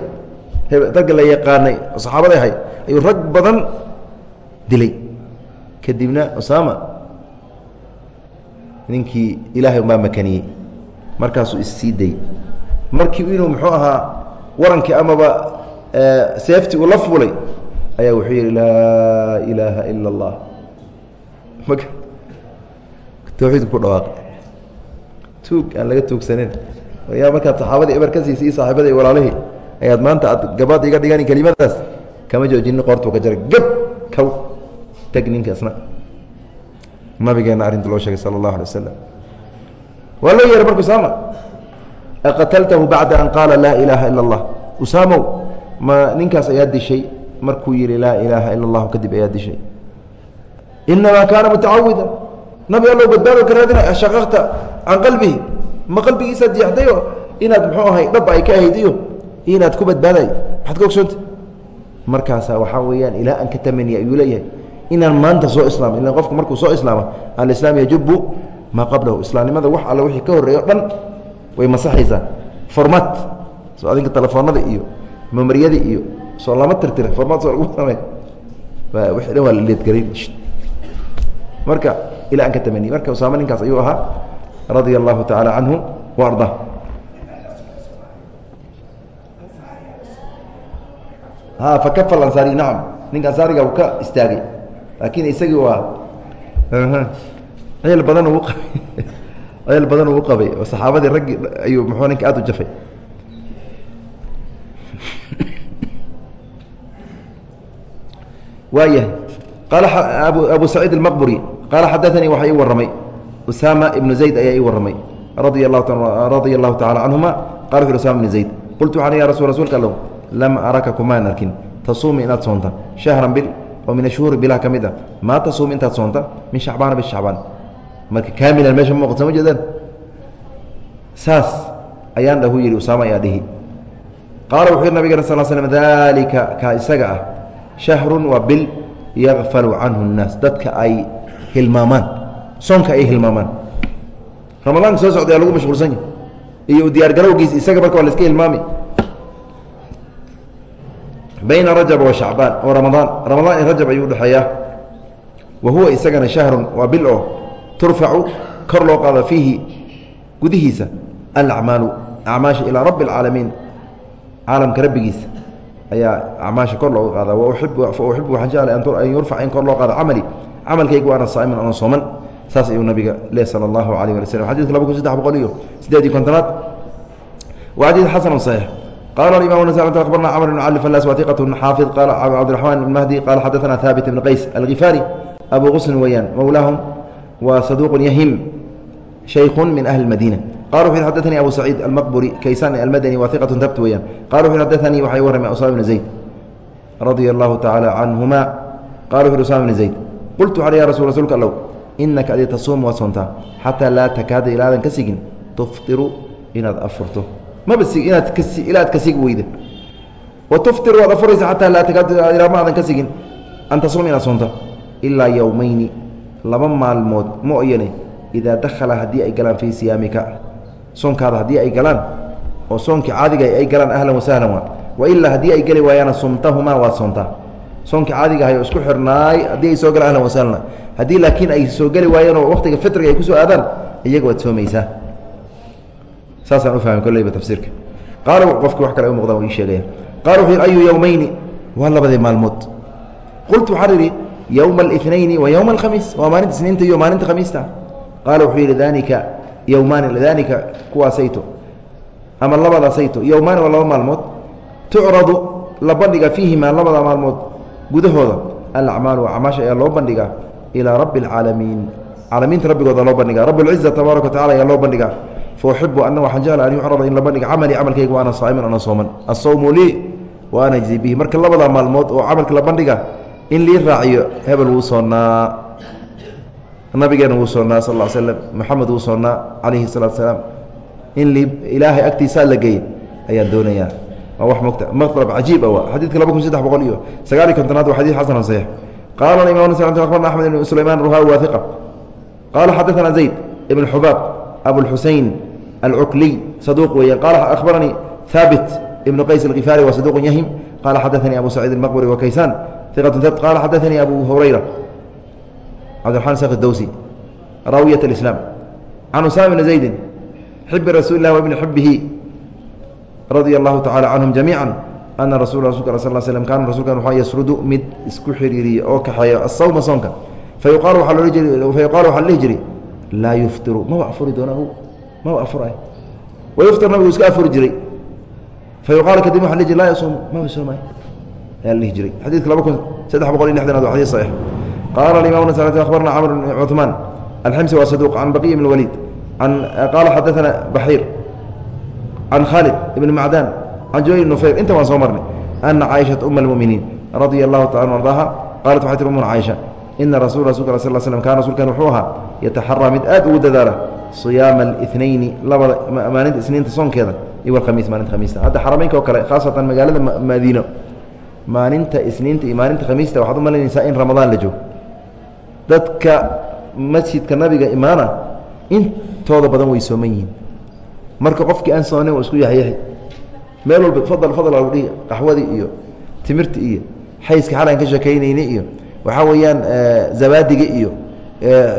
Speaker 1: ragga la yaqaanay saxaabada ahay ayuu rag badan dilay. Kadibna usaama ninkii ilaahay umaa makaniyey. Markaasuu issii dayey markii inuu muxuu ahaa warankii amaba seefti uu la fuulay ayaa wuxuu yidhi laa ilaaha ila اllah tawxiidku ku dhawaaqay. Tuug aan laga tuugsanin. Yaa markaad saxaabadii eber ka siisay iyo saaxiibada iyo ayaad maanta aad gabaad iga dhigani kelimadaas. Kama joojinin qoortuu ka jaray gab kaw teg ninkaasna nabigeena arrinta loo sheegay sala allahu alay wasalam waa loo yeehay marka usaama aqataltahu bacda an qaala laa ilaaha ila اllah usaamow ma ninkaas ayaa dishay? Markuu yihi laa ilaaha ila اllahu kadib ayaa dishay. Inamaa kaana mutacawida nabi allow badbaado ka raadina shaqaqta can qalbihi. Ma qalbigiisaad jeexday oo inaad muxuu ahay dhab ay ka ahayd iyo inaad ku badbaaday maxaad ka ogsoonta? Markaasaa waxaa weeyaan ilaa an ka tamaniya ayuu leeyahay inaan maanta soo islaamo ilan qofku markuu soo islaamo alislaam yajubu maa qablahu. Islaamnimada wax alle wixii ka horreeyo dhan way masaxaysaa. Format soo adinka telefoonada iyo memoryada iyo soo lama tirtira. Format soo lagu samey wixii dhan waa la leedgarayn. Marka ilaa an ka tamaniya marka usaame ninkaas ayuu ahaa radia allahu tacaala canhu arda. Ha fakafa ansaariy nacam ninka ansaariga uu ka istaagay laakiin isagii waa ceel badan uu ceel badan uu qabay oo saxaabadii raggi ayuu muxuu ninka aada u jafay? Waayahay. Qaala abu abu saciid almaqburi qaala xadaanii waxaa ii warramay. Usaama ibnu zayd ayaa ii warramay radia lahu radia allahu tacala canhuma qala wuxu usama ibnu zayd qultu waxaan ya rasul rasuulka allow lam araka kumaan arkin tasuumi inaad soonta shahran bil oo min ashhuuri bilah ka mid a maa tasuumi intaad soonta? Min shacbaana bishacbaan marka kaamilan meesha ma muuqata ma jeedaan? Saas ayaan dhahu yidhi usaama ayaa dhihi. Qaala wuxuu yidhi nabigana sal slm daalika kaa isaga ah shahrun waa bil yakfalu canhu nnaas. Dadka ay hilmaamaan soonka ay hilmaamaan. Ramadaanka soo socda yaa lagu mashquulsan yahy iyo u diyaargarowgiisa isaga marka waa la hilmaami bayna rajab wa shacbaan oo ramadaan ramadaan iyo rajab ayuu udhexeeyaa wa huwa isagana shahrun waa bil oo turfacu kor loo qaado fiihi gudihiisa alacmaalu acmaasha ilaa rabbi اlcaalamiin caalamka rabbigiisa ayaa acmaasha kor looga qaada. Uxibu waxaan jeclay an yurfac in kor loo qaado camali. Camalkaygu ana saa'iman ana sooman. Saas ayuu nabiga le sala allahu alayh wali slm xadidka laba kun saddex boqol iyo sideed iyo kontonaad. Wa xadiid xasan صaxiix qala imam nt abarna cmr bn cali flas watiqat xaafi qala cabdiraxman bn mahdi qala xadaana haabit bn qays algifaari abu qusn weyaan mowlaahum wa saduq yahim shayku min ahli اmadiina qala wxu xadanii abu saciid almaqburi kaysan almadani waiqat tabt weyaan qala wxu xadanii waxay warramay usama bn zayd radia allahu tacaala canhuma qala wxu usama bn zayd qultu waxan ya rasu rasuulka allow inaka adi tasuum waa soontaa xataa laa takaada ilaadan ka sigin tuftiru inaad afurto maba ilaad ka sigi weyda wa tuftiru waad afuraysa xataa laa takaada ilaa ma ka sigin. An tasuum inaad soonta ilaa yowmayni laba maalmood mooyane idaa dakhala haddii ay galaan fii siyaamika. Soonkaada haddii ay galaan oo soonkii caadiga ay galaan ahlan wasahlan waa. Wailaa haddii ay geli waayaana sumtahumaa waad soontaa. Soonka caadiga ahay oo isku xirnaay haddii ay soo galaan ahlan wasahlan haddii laakiin ay soo geli waayeenoo waqtiga fitriga ay ku soo aadaan iyaga waad soomaysaa saasaan u fahmay kolleyba tafsiirka qaala qofki wax kale u muuqdaan ii sheegaya qala wuxuu yidhi ayu yowmayni waa labadii maalmood qultu waxaan idhi yowma الاثنayni wa yowma الkhamiis waa maalinta isniinta iyo maalinta khamiista qaala wuxuu yidhi danika yowmaani danika kuwaasayto ama labadaasayto yowmaani waa laba maalmood tucradu la bandhiga fiihimaa labada maalmood gudahooda alacmaalu acmaasha ayaa loo bandhigaa ilaa rabbi اlcaalamiin caalamiinta rabbigooda loo bandhiga rabb اlciza tabaaraka wa tacala ayaa loo bandhigaa fauxibu ana waxaan jecla an yucrada in la bandhiga camalkayga wa saa'iman ana sooman asawmu lii wa ajzi bihi marka labada maalmood oo camalka la in lii raaciyo hebel wuu soonnaa nabigeena wuu soonnaa sal slm moxamed wuu soonnaa calayhi salaatu salaam in lii ilaahay agtiisaa la geey ayaan doonayaa waa wax mogta malab cajiib ah xadiidka laba kun saddex boqol iyo sagaal iyo kontonaad waa xadid xasan saxiix qaala imam abarna axmed ibn sulayman ruha waaiqa qaala xadaثana zayd ibn xubaab abulxusein alcukliy saduuq weeyaan qaala akhbaranii haabit ibnu qays alkifaari wa saduuq yahim qaala xadaثanii abu saciid almaqburi wa kaysaan qala xadaثanii abu hurayra cabdiرaحman sk dowsi raawiyaة اإسlاam can usama bni زaydi xibi rasuuli lah wbni xibihi radia الlahu tacalى canهum jamiiعا ana rasul rasulka sal slm kaana rasulkan wxaa yasrudu mid isku xiriiriya oo kaxeeya asawma soonka fayuqaal waxaa la dhihi jiray laa yuftiru. Maba afuri doona maba afura wayuftir nabigu iska afuri jiray. Fa yuqaal kadib waa lji laa yasuum. Maba soomay ayaa la dhihi jiray. Xadiidka laba kun saddex boqol iyo lixdanaad wa xadii saxiix qaala alimamu nasaati akhbarna camr bn cuثmaan alximsi waa saduq can baqiy bn waliid an eh, qaala xadaana baxiir can khaalid ibn macdaan can jubayr nufayr inta waan soo marnay. Ana caaishaa uma almuminiin radia allahu taala an qaalat waxay tiri umuna caaisha ina rasul rasulka sal slam kana rasulkan wuxuu ahaa yataxaraa mid aad ugu dadaala صiyaama الاثnayni labada maalinta isniinta soonkeeda iyo alkhamiis maalinta khamiista hadda xarameynka oo kale khaasatan magaalada madiino maalinta isniinta iyo maalinta khamiista waxaad u malaynaysaa in ramadaan la joogo dadka masjidka nabiga imaana intooda badan way sooman yihiin marka qofkii aan soonayn waa isku yaxyaxi meel walba fadal fadal lagu dhihi qaxwadii iyo timirta iyo xayska xalaan ka sheekaynayni iyo waxaa weeyaan zabaadiga iyo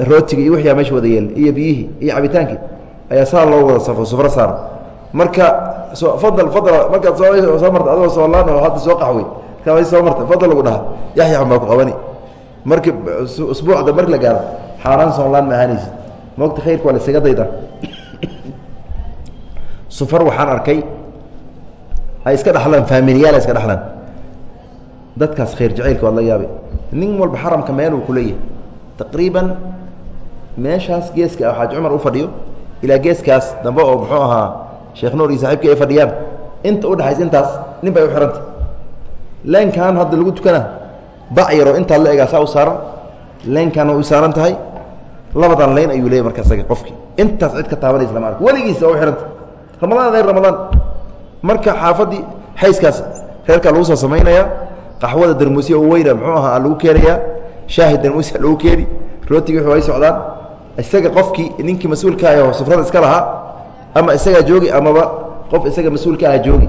Speaker 1: rootiga iyo wixyaa meesha wada yeel iyo biyihii iyo cabitaankii ayaa saa loo wada safo sufro saar marka so fadal fadal markaad soo marta adoo soolaan oo hadda soo qaxwey markaa soo marta fadal lagu dhaha yaxya baa ku qabani. Marki usbuucda marki la gaaro xaaraan soolaan ma ahaanaysid. Mogta khayrka waa la isaga dayda sufar waxaan arkay ay iska dhaxlaan faamiliyaal iska dhaxlaan. Dadkaas khayr jacaylka waad la yaabay. Nin walba xaramka meel uu kuleeyahay taqriiban meeshaas geeska xaaji cumar u fadhiyo ilaa geeskaas dambe oo muxuu ahaa sheekh nuur iyo saaxiibkii ay fadhiyaan inta udhexaysa intaas nin bay u xihanta leenkan hadda lagu tukana bac yaroo intaa la egaa saa u saaran leenkan way u saaran tahay labadan leyn ayuu leeyay marka isaga qofkii. Intaas cid ka taabanaysa lama arko. Weligiisa waa u xihanta ramadaan hayr ramadaan. Marka xaafaddii xayskaas reerkaa lagu soo samaynayaa qaxwada darmuusya u weyna muxuu ahaa lagu keenayaa shaahi darmuusya lagu keeni. Rootigi wuxuu ay socdaan isaga qofkii ninkii mas'uulka ah oo sufrada iska lahaa ama isagaa joogi amaba qof isaga mas'uulka ah joogi.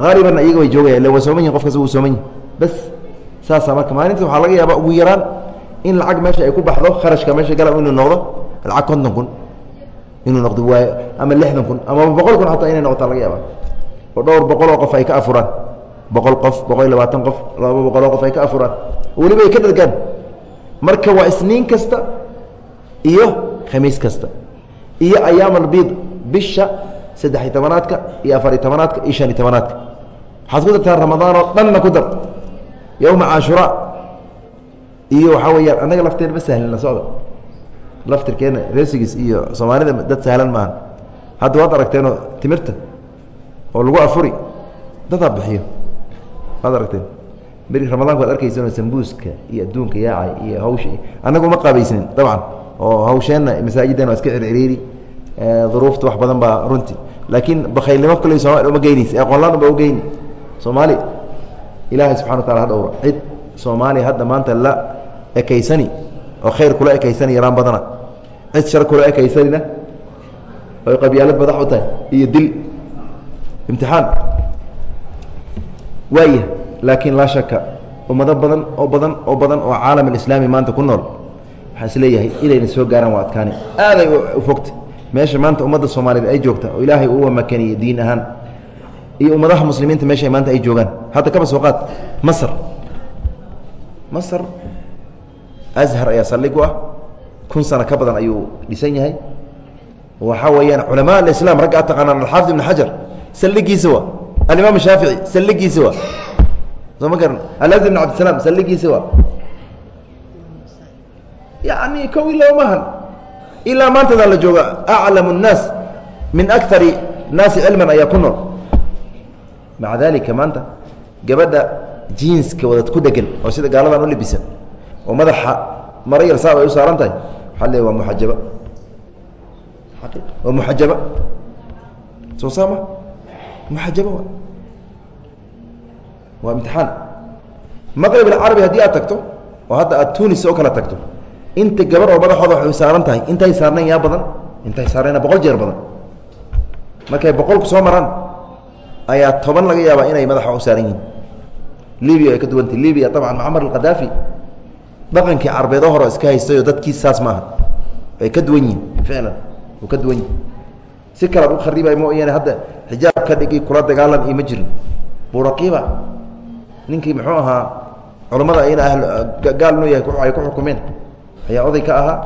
Speaker 1: Haalibanna iyaga way joogaya illa waa sooman yihiin qofkas wuu sooman yihiin bas saasaa marka maalinta waxaa laga yaabaa ugu yaraan in lacag meesha ay ku baxdo kharashka meesha gala inuu noqdo lacag konton kun inuu noqdo waay ama lixdan kun amaba boqol kun xataa inay noqotaa laga yaaba oo dhowr boqoloo qof ay ka afuraan. Boqol qof boqol iyo labaatan qof laba boqoloo qof ay ka afuraan weliba ay ka dhargaan marka waa isniin kasta iyo khamiis kasta. Iyo ayaam albiid bisha saddex-iyo tobanaadka iyo afar-iyo tobanaadka iyo shan iyo tobanaadka. Waxaad ku dartaa ramadaan oo dhanna ku dar. Yowma caashuraa iyo waxaa weeyaan annaga lafteena ma sahlin socda laftirkeena reesigiis iyo soomaalida dad sahlan maaha hadda waad aragteenoo timirta oo lagu afuri dadaa bixiyo. Waad aragteen beri ramadaanka waad arkaysanoo sambuuska iyo adduunka yaacay iyo hawsha annaga uma qaabaysnin dabcan. Oo hawsheenna masaajiddan waa iska circiriiri duruufta wax badan baa runti laakiin bakaylnimo kule soomali uma geynaysa aqoonlaan uba ugeyni soomaali ilaahay subxana wa tacala ha dhowra cid. Soomaaliya hadda maanta la ekaysani oo khayr kula ekaysani yaraan badana. Cid shar kula ekaysanina oy qabyaalad madax u tahay. Iyo dil. Imtixaan. Waaya laakiin laa shaka ummado badan oo badan oo badan oo caalam alislaami maanta ku nool waxaa is leeyahay inayna soo gaaraan waa adkaani. Aaday u fogta. Meesha maanta ummadda soomaaliyeed ay joogta oo ilaahay uu makaniyey diin ahaan. Iyo ummadaha muslimiinta meesha maanta ay joogaan. Hadda kaba soo qaad? Masr masr ashar ayaa saldhig u ah. Kun sano ka badan ayuu dhisan yahay. Waxaa weeyaan culamaa alislaam ragga a taqaanaan alxaafid ibn xajar saldhigiisa wa alimaam shaafici saldhigiisa wa soo ma garan? Alazim ibn cabdisalaam saldhigiisa wa yani kow ila mahan ilaa maantadaa la jooga aclamu الnaas min akari naasi cilman ayaa ku nool. Maca dalika maanta gabadha jiinska wadad ku dhegan oo sida gaaladan u libisan oo madaxa maro yar saab u saaran tahay waxaa le waa muxajaba. Waa muxajaba. Soo saama? Muxajaba waa imtixaan. Maqrib alcarabi haddii aad tagto oo hadda aad tunis oo kale tagto inta gabar oo madaxooda waxay saaran tahay intay saarnayn yaa badan? Intay saarnayna boqol jeer badan? Markay boqolku soo maraan ayaa toban laga yaabaa inay madaxa u saaran yihiin. Libiya ay ka duwantay libiya dabcan macmar alkhadaafi dhaqankii carbeedo hore iska haystayoo dadkiis saas maaha ay ka duwan yihiin ficlan uu ka duwan yihiin si kalead u kharibay mooyaane hadda xijaab ka kula dagaalan iyo ma jirin buraqiba ninkii muxuu ahaa culammada ahl gaal inuu yahay ay ku xukumeen. Ayaa oday ka ahaa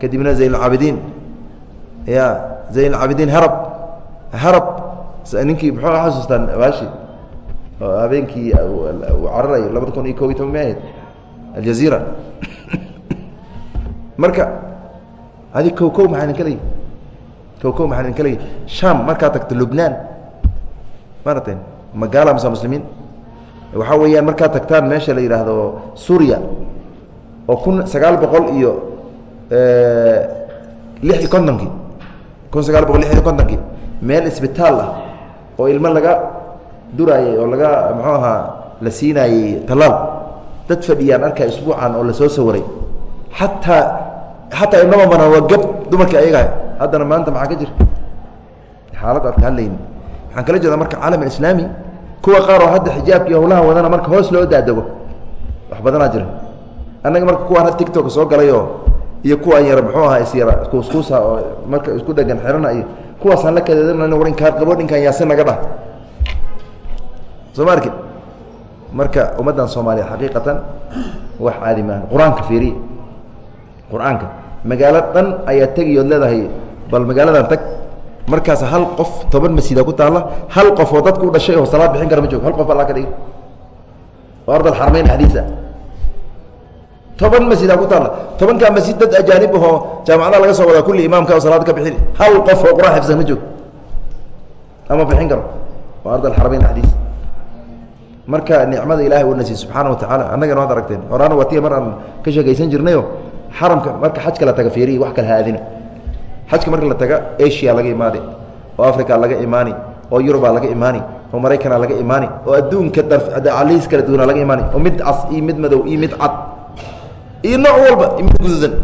Speaker 1: kadibna zayn alcaabidiin ya zayn alcaabidiin harab harab. Ninkii muxuu xasuustaan baashi oo habeenkii cararayo labada kun iyo kob iyo toban ma ahayd aljaziira marka adi kow kow maxaa idin kaleyi kow kow maxaa idin kaleyi sham markaad tagto lubnaan. Maaraten magaala mase muslimiin waxaa weeyaan markaad tagtaan meesha la yidhaahdo suuriya oo kun sagaal boqol iyo lix iyo kontonkii. Kun sagaal boqol lix iyo kontonkii. Meel isbitaal ah oo ilmo laga duraayey oo laga muxuu ahaa la siinaayey tallaal dad fadhiyaan arkay isbuucan oo la soo sawaray xataa xataa inama mana waa gab dumarkii ayagaha haddana maanta maxaa ka jira? Xaalad aad ka waxaan kala jeedaa marka caalam alislaami kuwa qaar oo hadda xijaabka iyo howlaha wadana marka hoos loo daadego wax badanaa jira. Annaga marka kuwaan had tictok soo galay oo iyo kuwaan yara muxuu ahaa isyara kuuskuusa oo marka isku dhegan xerana iyo kuwaasaan la kadeedana war inkaan qabo ninkaan yaasi naga dhah soo ma arkin marka ummaddan soomaaliya xaqiiqatan wax caadi maaha. Qur'aanka fiiriya qur'aanka. Magaalo dhan ayaa tegayood leedahay bal magaaladan tag markaas hal qof toban masjida ku taalla hal qof oo dadku dhashay oo salaad bixin kara ma joog hal qof alla ka dhigi oo ardal xarmeyn xadiisa. Toban masjidaa ku taalla tobankaa masjid dad ajaanib ahoo jaamacadaha laga soo wadaa kulli imaamka oo salaad ka bixin hal qof oo qur'aan xifsan ma joog. Ama bixin karo. Waa ardal xarmeyn xadiis. Marka nicmada ilahay uu nasiy subxaana wa tacaala annagana waad aragteen horaana watiya mar aan ka sheekaysan jirnayo xaramka marka xajka la taga fiiriyi wax kala haadina xajka marka la taga asia laga imaani oo africa laga imaani oo yurubaa laga imaani oo maraykana laga imaani oo adduunka daliis kala duwana laga imaani oo mid cas iyo mid madow iyo mid cad iyo nooc walba mid guduudan.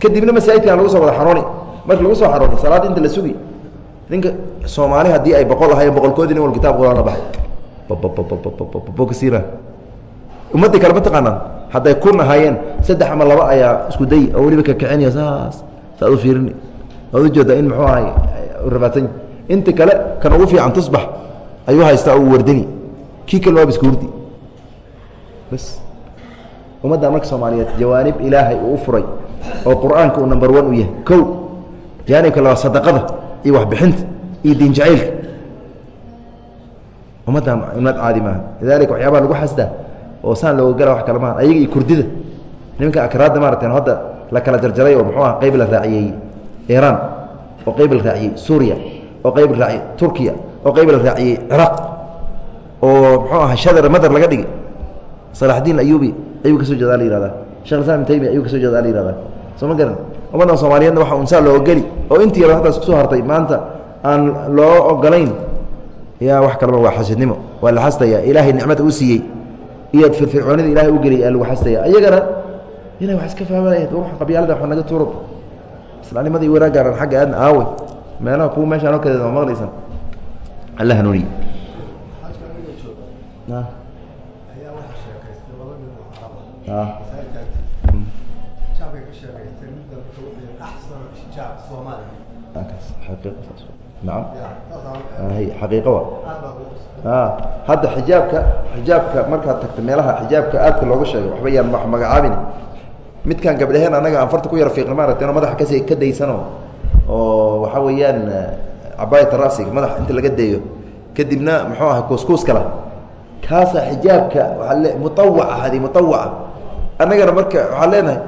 Speaker 1: Kadibna masaajidkan lagu soo wada xarooni. Marka lagu soo xarooni salaad inta la sugi ninka soomaali haddii ay boqol ahaayeen boqolkoodii nin wal kitab quraan la baxay. Ummadii kale ma taqaanaan. Hadday kun ahaayeen saddex ama laba ayaa isku day oo weliba kakacinaya saas saad u fiirini waad u jeedaa in muxuu ahay rafaadsan inta kale kan ugu fiican tusbax ayuu haystaa u wardani kii kale waaba iska hurdi bas. Ummadda marka soomaaliyeed jawaanib ilaahay uu u furay oo qur'aanka uu number one u yahay. Kow jaanibka laba sadaqada iyo waxbixinta iyo diin jacaylka. Ummadda ummad caadi maaha lidalika waxyaabaha lagu xasdaa oo saan looga gala wax kale maaha ayaga iyo kurdida. Nimanka akraadda maarata hadda la kala jarjaray oo muxuu ah qayb la raaciyey iiraan oo qayb la raaciyey suuriya oo qayb la raaciyey turkiya oo qayb la raaciyey ciraaq oo muxuu aha shadar madar laga dhigay. Salaxdiin ayubi ayuu ka soo jeedaa la yihahdaa shekh islam ibn taymiya ayuu ka soo jeedaa la yihahdaa soo ma garan? Ummaddan soomaaliyeedna waxa unsaa looga geli. Oo intii yaro haddaas ku soo hartay maanta aan loo ogolayn yaa wax kaleba waa xasidnimo. Waa la xasdaya ilaahay nicmada uu siiyey. Iyo firfircoonida ilahay u geliyay aa lagu xasdaya iyagana inay wax iska fahmanaya wa qabyaalada wa naga tuuro islaamnimada iyo wanaagaaran agga aadna aawe. Meelaha kuwa meeshaan oo kadeed ma maqlaysan. Alla hanuuniye wa hadda xijaabka xijaabka markaad tagto meelaha xijaabka aadka looga sheegay waxba yaan wax magacaabin midkan gabdhaheen anaga aan farta ku yara fiiqna maaragtay oo madaxa kasi ka daysano oo waxaa weeyaan cabaayata rasiga madaxa inta laga deeyo kadibna muxuu ahay kuuskuus kala kaasaa xijaabka waaa le muawaca hadi muawaca annagana marka waxaan leenahay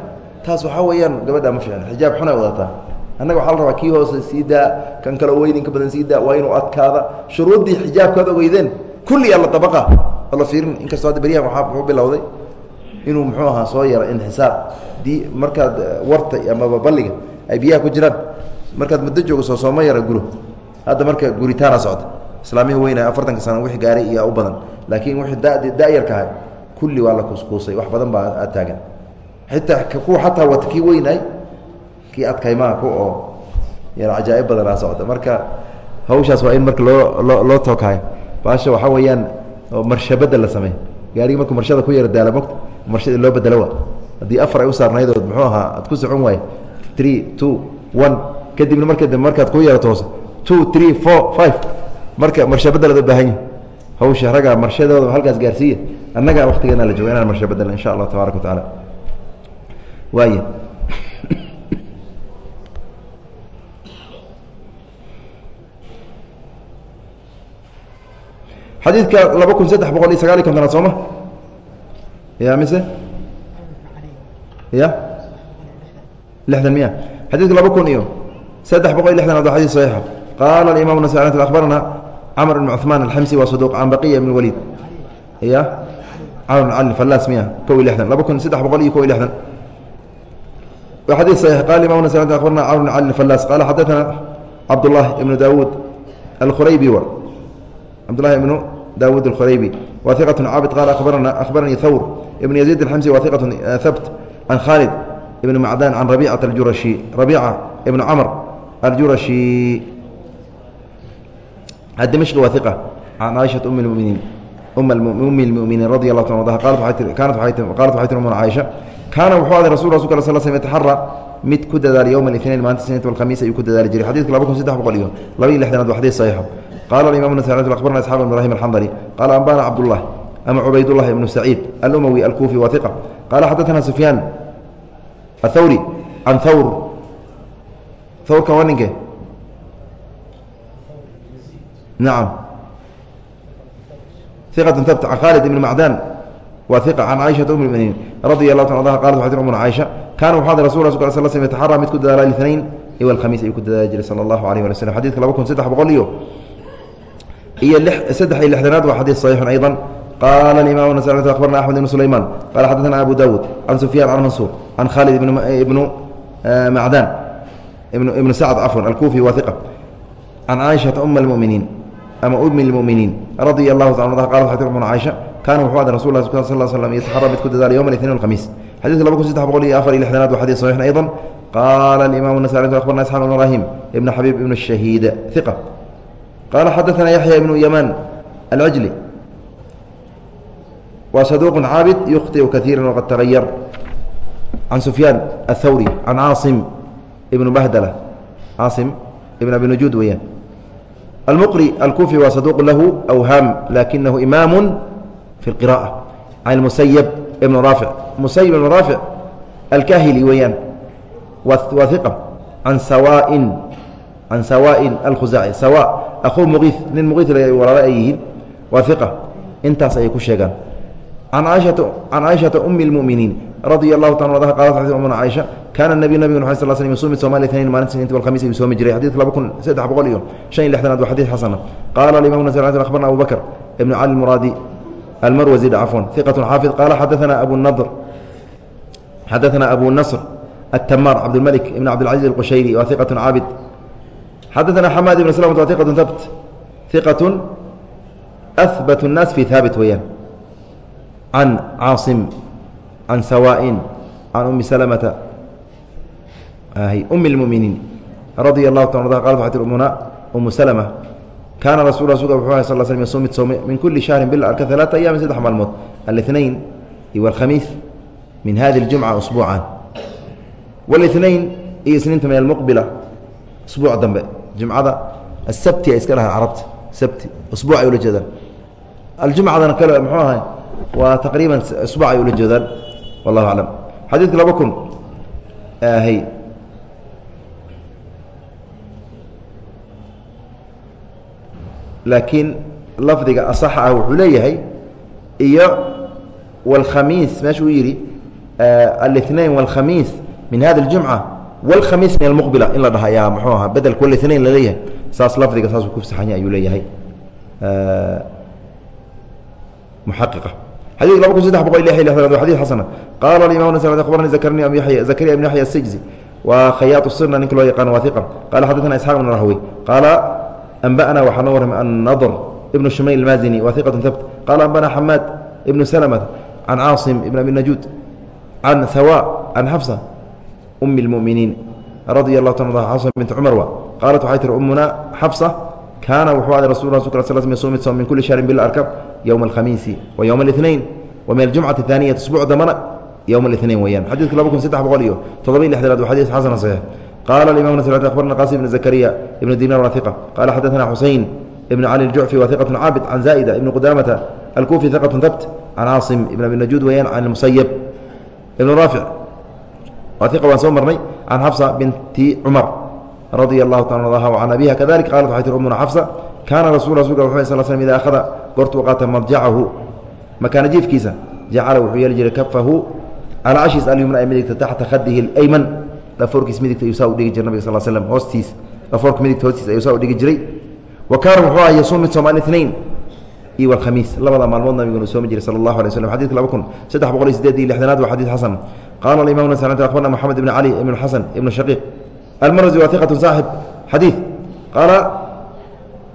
Speaker 1: taas waxaa weeyaan gabadha ma fiicna xijaab xunay wadataa. Annaga waxaa la rabaa kii hoose sii daa kan kale weydinka badan sii daa waa inuu adkaada. Shuruuddii xijaabkaad ogeydeen kulli alla abaqa oo la fiirin inkastoo hadda beryahan waaa wuxuu bilowday inuu muxuu ahaa soo yaro inxisaar dii markaad warta amaba balliga ay biyaha ku jiraan. Markaad muddo joogo soo sooma yara guro hadda marka guritaana socda. Islaamihii weyna afartanka sana wixii gaaray iyo u badan. Laakiin dadi da-yarka ahay kulli waa la kuuskuusay wax badan baa taagan. Xitaa kuwa xataa wata kii weynaay kii adkaymaha ku oo cajaa'ib badanaa socda. Marka hawshaas waa in marka loo loo loo tookayo. Baasha waxaa weeyaan marshabadda la sameey gaarigi markuu marshada ku yara daala mogta marshada loo bedelo haddii afar ay u saarnaydood muxuu ahaa aad ku socon waaye three two one. Kadibna marka markaad ku yara tooso two three four five. Marka marshabadda lada baahan yahy hawsha ragga marshadooda halkaas gaarsiiya annaga waktigeena la jooga inaan marshabadala insha allah tabaaraka wa tacaala. Waaya xadiidka laba kun saddex boqol iyo sagaal iyo kontonaad sooma ya mise ya lixdan miya xadiidka laba kun iyo saddex boqol iyo lixdanaad waa xadis saxiixa qaala aimam nas akhbarana camr bn cuثmaan alxamsi waa saduq can baqiya bn waliid ya camr bn cali fallaas miya kow iyo lixdan laba kun saddex boqol iyo kow iyo lixdan waa xadis saxiix qala imam nas akhbarana camr bn cali fallaas qala xadaثana cabdالlah ibn dawuud alkhuraybi wa cabdالlahi ibnu dawud الkhuraybi wa iqة cabd qala abarana akhbaranii hawr ibn yaزيid الxamsi wa iqaة habt can khaalid ibn macdan can rabicaة اjurashi rabiica ibn camr aljurashi adimashqi wa iqa can caaishaةa um اmuminiin um اlmuminiin radi اlah ta adaha qalat waxay tiri umuna caaisha kaana wuxuu aday rasul rasulka sal sl yataxara mid ku dadaala yowma اثnain maalinta isniinta walkhamiis ayuu ku dadaali jiray xadidka laba kun saddex boqol iyo laba iyo lixdanaad waa xadid saxiixa qala imam abarna isxaaq ibn ibrahim alxandali qala ambana cabdullah ama cubaydاllahi ibnu saciid alumawi alkufi wa iqa qala xadaثna sufyaan athawri can thawr thawrka waa ninke nacam iqat habt can khaalid ibn macdan wa iqa can caiشhaةa um muminiin radia اlahu ta anha qalat waxay tir umuna caiشha kaana wuxu ada rasul sl sl sl yataxara mid ku dadaala اثnain iyo alkhamiis ayuu ku dadaali jiray salى اllahu alيh wali slm xadidka laba kun saddex boqol iyo iyo saddex iyo lixdanaad waa xadiid صaxiixun ayضا qala imam abarna axmed ibn sulayman qala xadana abu dawud can sufyan can mansuur can khaalid ibnu macdan ibnu sacd cafwan alkufi wa iqa can caiشhaةa uma اlmuminiin ama umi اlmuminiin radia اlahu ta anha qala waxay tir umuna caiشha kaana wuxuu ada rasul sal slm yataxara mid ku dadaala yowma اثnain alkhamiis xadidka laba kun saddex boqol iyo afar iyo lixdanaad waa xadid saxiixun ayضا qala imam nas abarna isxaaq ibn ibrahim ibn xabib ibn shahiid iqa qala xadaثna yaxya ibnu yaman alcajli wa saduuq caabid yukhطiu kaiira waqad tagayar can sufyaan aلthawri can caasim ibn bahdla caasim ibn abi nujuud weeyaan almuqri alkufi waa saduuq lahu awhaam lakinahu imaamu fi اlqiraءة can musayb ibn raafic musayb ibn raafic alkahili weeyaan waa iqa can sawaain can sawaain alkhusaaci sawa akhuu muqiif nin muqiif walaalo ay yihiin waa iqa intaas ayay ku sheegaan can caaishata umi اlmuminiin radia allahu taala anha qaalat umuna caaisha kaana nebiyu nabig nuxay sal slm yasuumi somaaliya tnayn maalin siniinti walkhamiis ayuu soomi jiray xadidka laba kun saddex boqol iyo shan iyo lixdanaad waa xadiid xasana qaala alimam na sal akhbarna abu bakr ibnu cali muraadi almarwazi cafwan iqatu xaafid qaala xadaana abu nadr xadaana abu nasr atamaar cabdulmalik ibn cabdilcaziiz alqushayri waa iqatu caabid xadaثna حmاd بن سلمة wa ثiqة ثبت ثiqة أثبت الناس في ثاaبت weyaan عن cاaصم عن سواء عن أmi سلمة أم المؤمiنiin رaضي الله ta qالت وa tir mna أم سلمة kaana rasul rasulka وxu sl sl yصum mid soome min kuli شhهri bil arka ثaلaثa أyaamin saddex maalmood الاثنaين iyo الkhamiiث min hadi الجuمعة أسبوعا والاثنaين iyo isniinta min almuqbila usbuuc dambe jumcada asabt ay iska dhahaan carabta sabt usbuuc ay ula jeedaan aljumcadana kale muxuu ahay waa taqriiban usbuuc ay ula jeedaan wallahu aclam. Xadiidka laba kun hy laakiin lafdiga asaxa ah wuxuu leeyahay iyo walkhamiis meeshuu yidhi alinain walkhamiis min hada اljumca wlkhamiis min almuqbila in la dhaha ayaa muxuu ahaa bedelka walitnayn la leeyahay saas lafdiga saasuu ku fasaxanya ayuu leeyahay. Muxaqiqa. Xadiid laba kun saddex boqol iyo lix iyo xadiid xasana. Qaala alimam nas akhbarani zakarni abi yaxya zakariya ibn yaxya asijzi waa khayaatu sirna ninka loo yaqaan waahiqa qaala xaddatana isxaaq ibn rahwi qaala anba'ana waxaa noo warramay annadr ibnu shumayl almaazini waahiqatun thabt. Qaala anba'ana xamaad ibnu salamata can caasim ibn abi najuud can hawa can xafsa umi اlmuminiin radia اlahu ta xafsa bint cumar wa qaalat waxay tihi umuna xafsa kaana wuxuu aday rasul rasulka sl sl yasuumi som min kuli shahrin bil arkab yowma alkhamiisi wa yowma الاثnain wa min aljumcati اthaaniyati usbuuc dambana yowma الاثnain weyaan xadidka laba kun saddex boqol iyo toddoba-iy lixdanaad wa xadis xasan saxiix qaala aimam nas akhbarna qasim ibn zakariya ibn dinar wa iqa qaala xadaثna xusein ibn cali اljucfi wa iqat caabid can zaa'ida ibn qudamata alkufi iqat habt can caasim ibn abi najuud weyaan can musayb ibn raafic qa waan soo marnay can xafsa binti cumar radia allahu taala aha abiha kadalika qaalat waxay tir ummuna xafsa kaana rasu rasulka wxu sal slm idaa akhada goortuu qaata madjacahu makaana jiifkiisa jacala wuxuu yeeli kafahu calaa ashiis alyumna ee midigta taxta khadihi ayman dhafoorkiis midigta ayuu saa udhigi jiray nabig sal slm hoostiis. Dhafoorka midigta hoostiis ayuu saa udhigi jiray. Wa kaana wuxuu ah yasuum mid soomaan itnain iyo walkhamiis labada maalmood nabiguna soomi jiray sal allahu alay slm xadidka laba kun saddex boqol iyo sideed iyo lixdanaad waa xadiid xasan qala alimam nas akhbarna moxamed ibn cali ibn xasan ibn shaqiiq almarzi waa iqatu saaxib xadiid qaala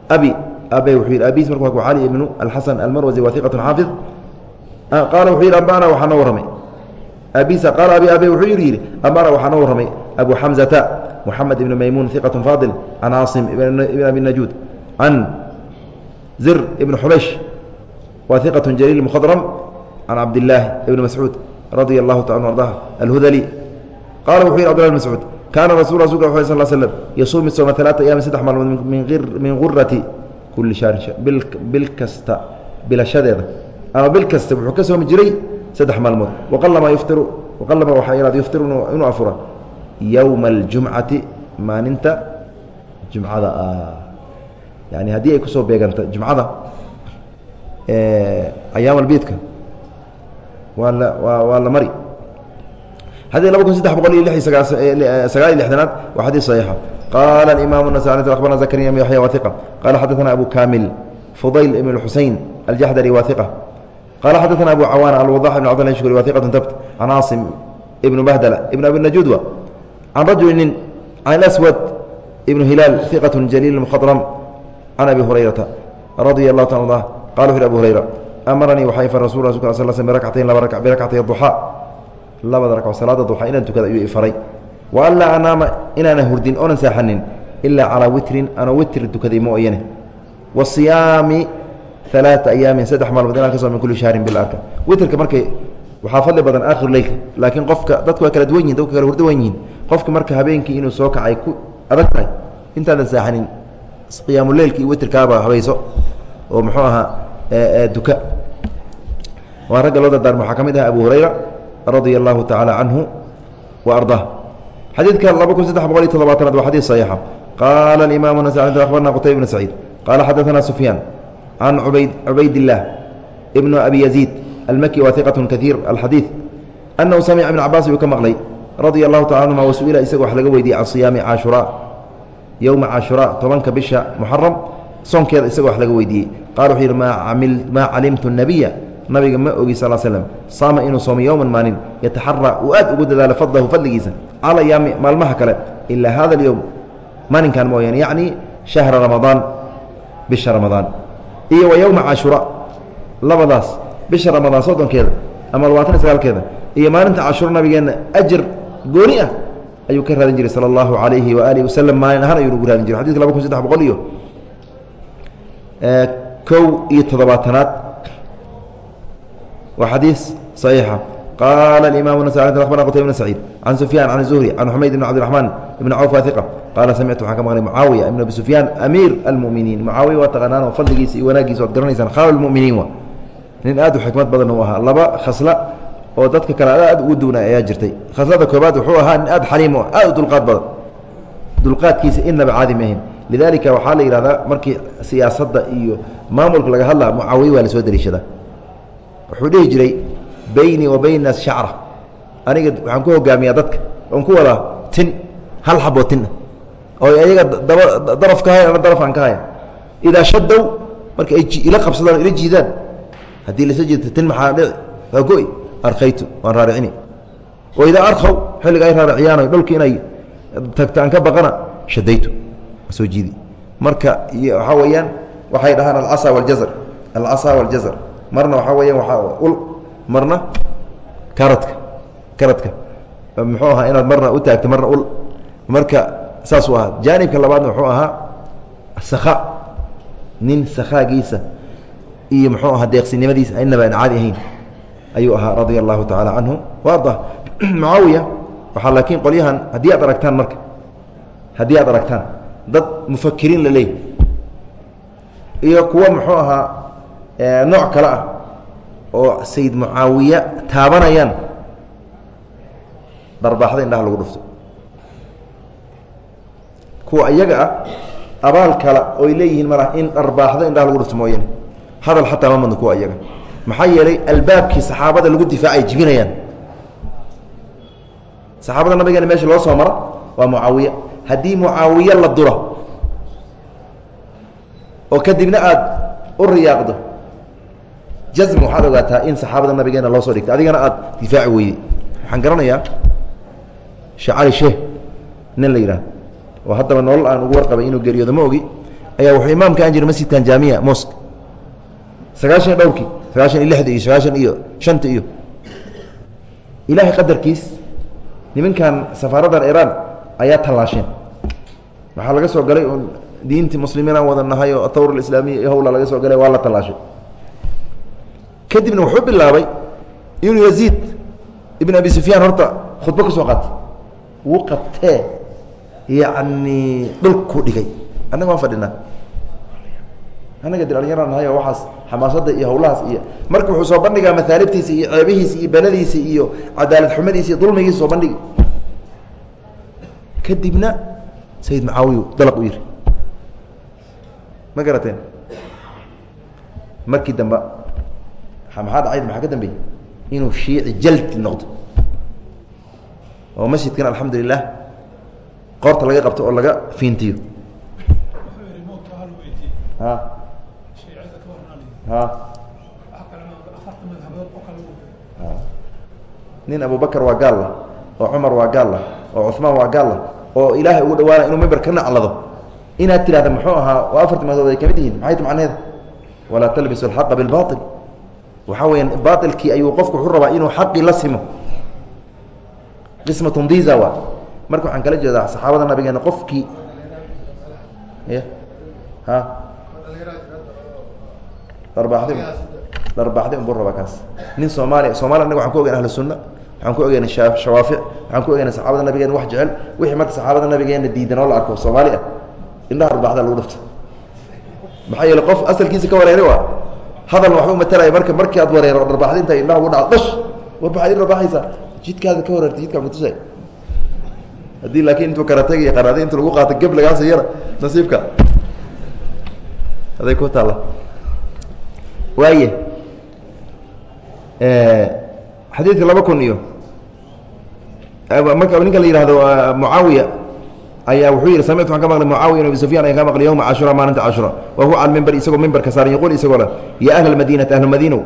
Speaker 1: abi abe wuxuu yidhi abis marka waa cali ibnu alxasan almarwazi waa iqatu xaafid qaala wuxuu yidhi ambana waxaa noo warramay abisa qaala abi abe wuxuu yidhi ambana waxaa noo warramay abu xamzata moxamed ibn maymuun iqatu faadil can caasim ibn abi najuud can zir ibn xubaysh waa iqaة jaliil mkhadrm can cabdilaahi ibn mascuud radia allahu taala ardaha alhudali. Qaala wuxuu yidhi abdullah mascuud kaana rasul rasulka sal slm yasuumi sooma alaata ayaami saddex maalmood min gurati kulli shahrin bil kasta bilashadeeda ama bil kasta wuxuu ka soomi jiray saddex maalmood. Waqalama yuftiru waqalama waxaa yaraad yuftiru inuu afura. Yowma aljumcati maalinta jumcada. Ah yani haddii ay ku soo beeganta jumcada ayaam albiidka waa la waa waa la mari xadيث laba kun saddex boqol iyo li sagaal iyo lixdanaad waa xadيث صaحيixa qala الimaم النسائي أخبرna زكريا بن يحyى واثقة qala xadثna أبو كامل فضyل بن الحuسين الجحdري واثقة qala xadثna أبو cawاn الوضاح بن cبد شhكري واثقة tbt عن cاaصم بن بهدلة بن أبي النجudوة عن رجل nin عن الأسود بن هiلاaل ثقة جليل مخضرم عن أبي هريرة رضي الله تعالى عنه qala وxu أبو هريرة amaranii waxaa ifar rasul rasulka al sl sl birakcatayn laba rakac birakcatay duxaa labada rakco salaada duxaa inaan tukada ayuu ifaray wa an laa anaama inaana hurdin oonan saaxanin ilaa calaa witrin anoo witr tukaday mooyane wa siyaami alaaa ayaamin saddex maalmood inaan ka soo min kulli shahrin bilarka witrka markay waxaa fadli badan akhir leylka laakiin qofka dadku waa kala duwan yihiin dadku kala hurda wan yihiin qofka marka habeenkii inuu soo kacay ku adag tahay intaadan saaxanin qiyaamuleylka iyo witrkaaba habayso oo muxuu ahaa duka. Waa ragga loo dardaarma waxaa ka mid ah abu hurayra radia allahu tacaala canhu wa ardaa xadiidka laba kun saddex boqol iyo todobaatanaad waa xadiid saxiixa. Qaala alimaamu nas akhbarna qutayb ibn saciid. Qaala xadaثana sufyaan can ubayd cubaydillaah ibnu abi yaziid almaki wa hiqatun kaiir alxadiid annahu samica ibn cabaas ayuu ka maqlay. Radia taala anhuma wa su'ila isaga wax laga weydiiyey can siyaami caashuraa yowma caashuraa tobanka bisha muxaram soonkeeda isaga wax laga weydiiyey. Qala wuxuu yidhi maa calimtu nabiya? Nabiga ma ogi sal slm saama inuu soomay yowman maalin yataxaraa uu aad ugu dadaalo fadlahu fadligiisa cala yaami maalmaha kale ilaa hada اlyowm maalinkan mooyaane yacni shahra ramadaan bisha ramadaan. Iyo wa yowma caashura labadaas bisha ramadaan soddonkeeda ama labaatan sagaalkeeda iyo maalinta caashura nabigeenna ajar gooni ah ayuu ka raadin jiray sala allahu alayhi waaalih waslm maalin ahaan ayuu ugu raadin jiray. Xadidka laba kun saddex boqol iyo kow iyo toddobaatanaad wa xadiiث صaxiixa qaala اimaam abarna qtayb bn saciid can sufyaan can zuhri can xumayd bn cabdiرaحmaan ibn cawf iqa qaala samictu waxaan ka maqlay mucaawiya ibn abi sufyaan amiir almuminiin mucaawiya waa taqaanaan oo fadligiisa iyo wanaagiisa waad garanaysaan khaal muminiin wa nin aad u xikmad badan u ahaa laba khasla oo dadka kale aad ugu duwnaa ayaa jirtay khaslada koobaad wuxuu ahaa nin aad xaliim o aad u dulqaad badan dulqaadkiisa inaba caadi maahin lidaalika waxaa la yidhahdaa markii siyaasadda iyo maamulka laga hadlaa mucaawiya waa la soo dariishadaa wuxuu dhihi jiray beynii wa bayna shacra aniga waxaan ku hogaamiyaa dadka. Oon ku wadaa tin hal xaboo tin. Oo ayaga daba daraf ka hayan ana daraf aan ka haya idaa shadow marka ay ila qabsadaan ila jiidaan. Haddii lasa jiidto tin maxaa dhici? Waa go-i. Arkaytu waan raaricini. Wa idaa arkaw xilliga ay raariciyaano dhulki inay tagto aan ka baqana shadaytu soo jiidi. Marka waxaa weeyaan waxay dhahaan alcasa waljazar. Alcasa waljazar. Marna waxaa weeyaan waaa ul marna karadka karadka. Muxuu ahaa inaad marna u taagto marna ul. Marka saasuu ahaa. Jaanibka labaadna wuxuu ahaa sakha. Nin sakhaagiisa iyo muxuu ahaa deeqsinimadiisa inaba aan caadi ahayn ayuu ahaa radia allahu tacaala canhu wa mucaawiya waxaa laakiin qolyahan haddii aad aragtaan marka haddii aad aragtaan dad mufakiriin la leey iyo kuwa muxuu ahaa nooc kale ah oo sayid mucaawiya taabanayaan. Dharbaaxda indhaha lagu dhufto. Kuwa iyaga ah abaal kale oy leeyihiin mala in dharbaaxda indhaha lagu dhufto mooyane. Hadal xataa ma madno kuwa iyaga. Maxaa yeelay albaabkii saxaabada lagu difaacay jibinayaan. Saxaabada nabigeena meesha loo soo maro waa mucaawiya haddii mucaawiye la duro oo kadibna aada u riyaaqdo jazma waxaad ogaataa in saxaabada nabigeena loo soo dhigtay. Adigana aad difaaci weyday waxaan garanayaa sheekh cali sheeh nin la yidhaah oo haddaba nolol aan ugu warqabay inuu geeriyoodo ma ogi ayaa wuxuu imaamka aan jira masjidkan jaamiya mosk sagaashan iyo dhowrkii sagaashan iyo lixda iyo sagaashan iyo shanta iyo. Ilaahay qadarkiis nimankan safaaradan iiraan ayaa tallaasheen waxaa laga soo galay un diintii muslimiinaan wada nahay oo atawr alislaamiya iyo howla laga soo galay waa la tallaashay kadibna wuxuu bilaabay inuu yaziid ibn abi sufyaan horta khudbo ka soo qaatay. Wuu qabtee yacni dhulku dhigay. Annaga waan fadhinaa annaga de nahay oo waxaas xamaasada iyo hawlahaas iyo marka wuxuu soo bandhigaa mahaalibtiisa iyo ceebihiisa iyo beladiisa iyo cadaalad xumadiisa iyo dulmigiisa soo bandhigi kadibna sayid mucaawiyu dalaq u yiri. Ma garateen? Markii dambe maxaa dhacay maxaa ka dambeeyey? Inuu shiici jaldi noqdo. Oo masjidkan alxamdulilah qoorta laga qabto oo laga fiintiyo. A a nin abubakr waa gaalla oo cumar waa gaalla oo cumaan waa gaalla oo ilaahay ugu dhawaana inuu member ka naclado. Inaad tirahda muxuu ahaa oo afarti madood ay ka mid yihiin maxay macneeda walaa talbisu alxaqa bilbail waxaa weya baailkii ayuu qofku wuxuu rabaa inuu xaqii la simo. Qismatun diza wa marka waxaan kala jeedaa saxaabada nabigeena qofkii y a dharbaxdi dharbaxdi unbuu rabaa kaas. Nin soomaaliya somalia anaga waxan ku ogan ahlu sunna waxaan ku ogeyna shawaafic waxaan ku ogeyna saxaabada nabigeena wax jecel wixii marka saxaabada nabigeena diidan oo la arko soomaali ah indhaha dharbaaxda lagu dhafto maxaa yeele qof asalkiisa ka wareeray waa hadalna waxba matalaya marka markii aad wareero dharbaaxda inta indhaha ugu dhaco dhash! War maxaad i dharbaaxaysaa jidkaada ka wareertay jidkaa kutusay haddii laakiin intuu karatag iyo qaraadi intu lagu qaato geblagaas yara nasiibka. Aday ku taalla. Waaye xadiidka laba kun iyo marka ninka la yihahdo mucaawiya ayaa wuxuu yihi samictu waan ka maqlay mucaawiya abi sufyan ayaan ka maqlay yowma cashura maalinta cashura. Wa huwa cala mimber isagoo mimberka saaran yaquul isagoo le ya ahla madinati ahlu madiinow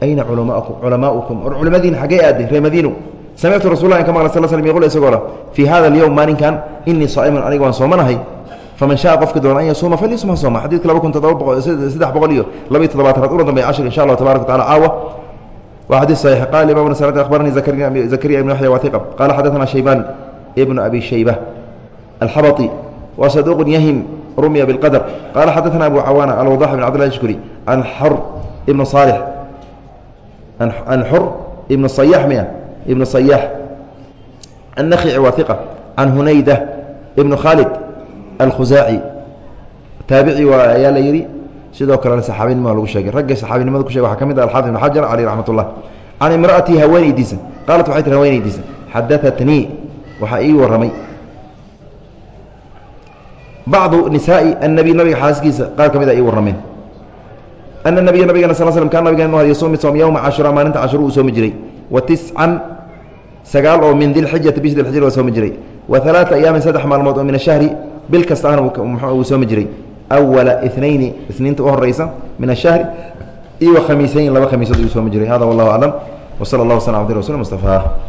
Speaker 1: ayna culamaaukum culamaaukum or culamadiin xaggee aaday ree madiinow samictu rasul an ka maqlay sal slm yqul isagoo le fii hada alyowm maalinkan inii saa'imun aniga waan soomanahay faman shaءa qofka doona an yasuuma falyasum ha sooma xadidka laba kun todoba boqo saddex boqol iyo laba iyo toddobaatanaad ula dambey cashir insha allahu tabarak watacala caawa wa xadis saxiix qala imam bn srd akhbaranii zakariya ibn yaxya wathiqa qala xadaثana shaybaan ibnu abi shayba alxabaطi wa saduuq yahim rumya biاlqadr qala xadaثana abu cawaana alwadax bn cbd lah shkuri an xur ibnu صaalix an xur ibnu sayax miya ibnu sayax النkhici wathiqa can hunayda ibnu khaalid alkhusaaci taabici waa ayaa la yidhi sidoo kalena saxaabinima lagu sheegay. Ragga saxaabinimada ku shegay waxaa ka mid ah alxaafid ibn xajar caleyh raxmat ullah imra'atii haweenaydiisa qaalat waxay tihi haweenaydiisa xadaatnii waxaa ii warramay. Bacdu nisaa'i annabi nabiga xaaskiisa qaar ka mid a ii warrameen. Ana nabiya nabigana sal slm kaan nabigeena had yasuumi soom yowma cashura maalinta cashuru uu soomi jiray. Wa tiscan sagaal oo min dilxijati bish dilxijir waa soomi jiray. Wa alaaa ayaamin saddex maalmood oo min ashahri bil kasta ahna uu soomi jiray awala inayni isniinta u horeysa min ashahri iyo khamiisayn laba khamiisood uu soomi jiray hada wallahu aclam w sala allah waslam abdi rasul mustafa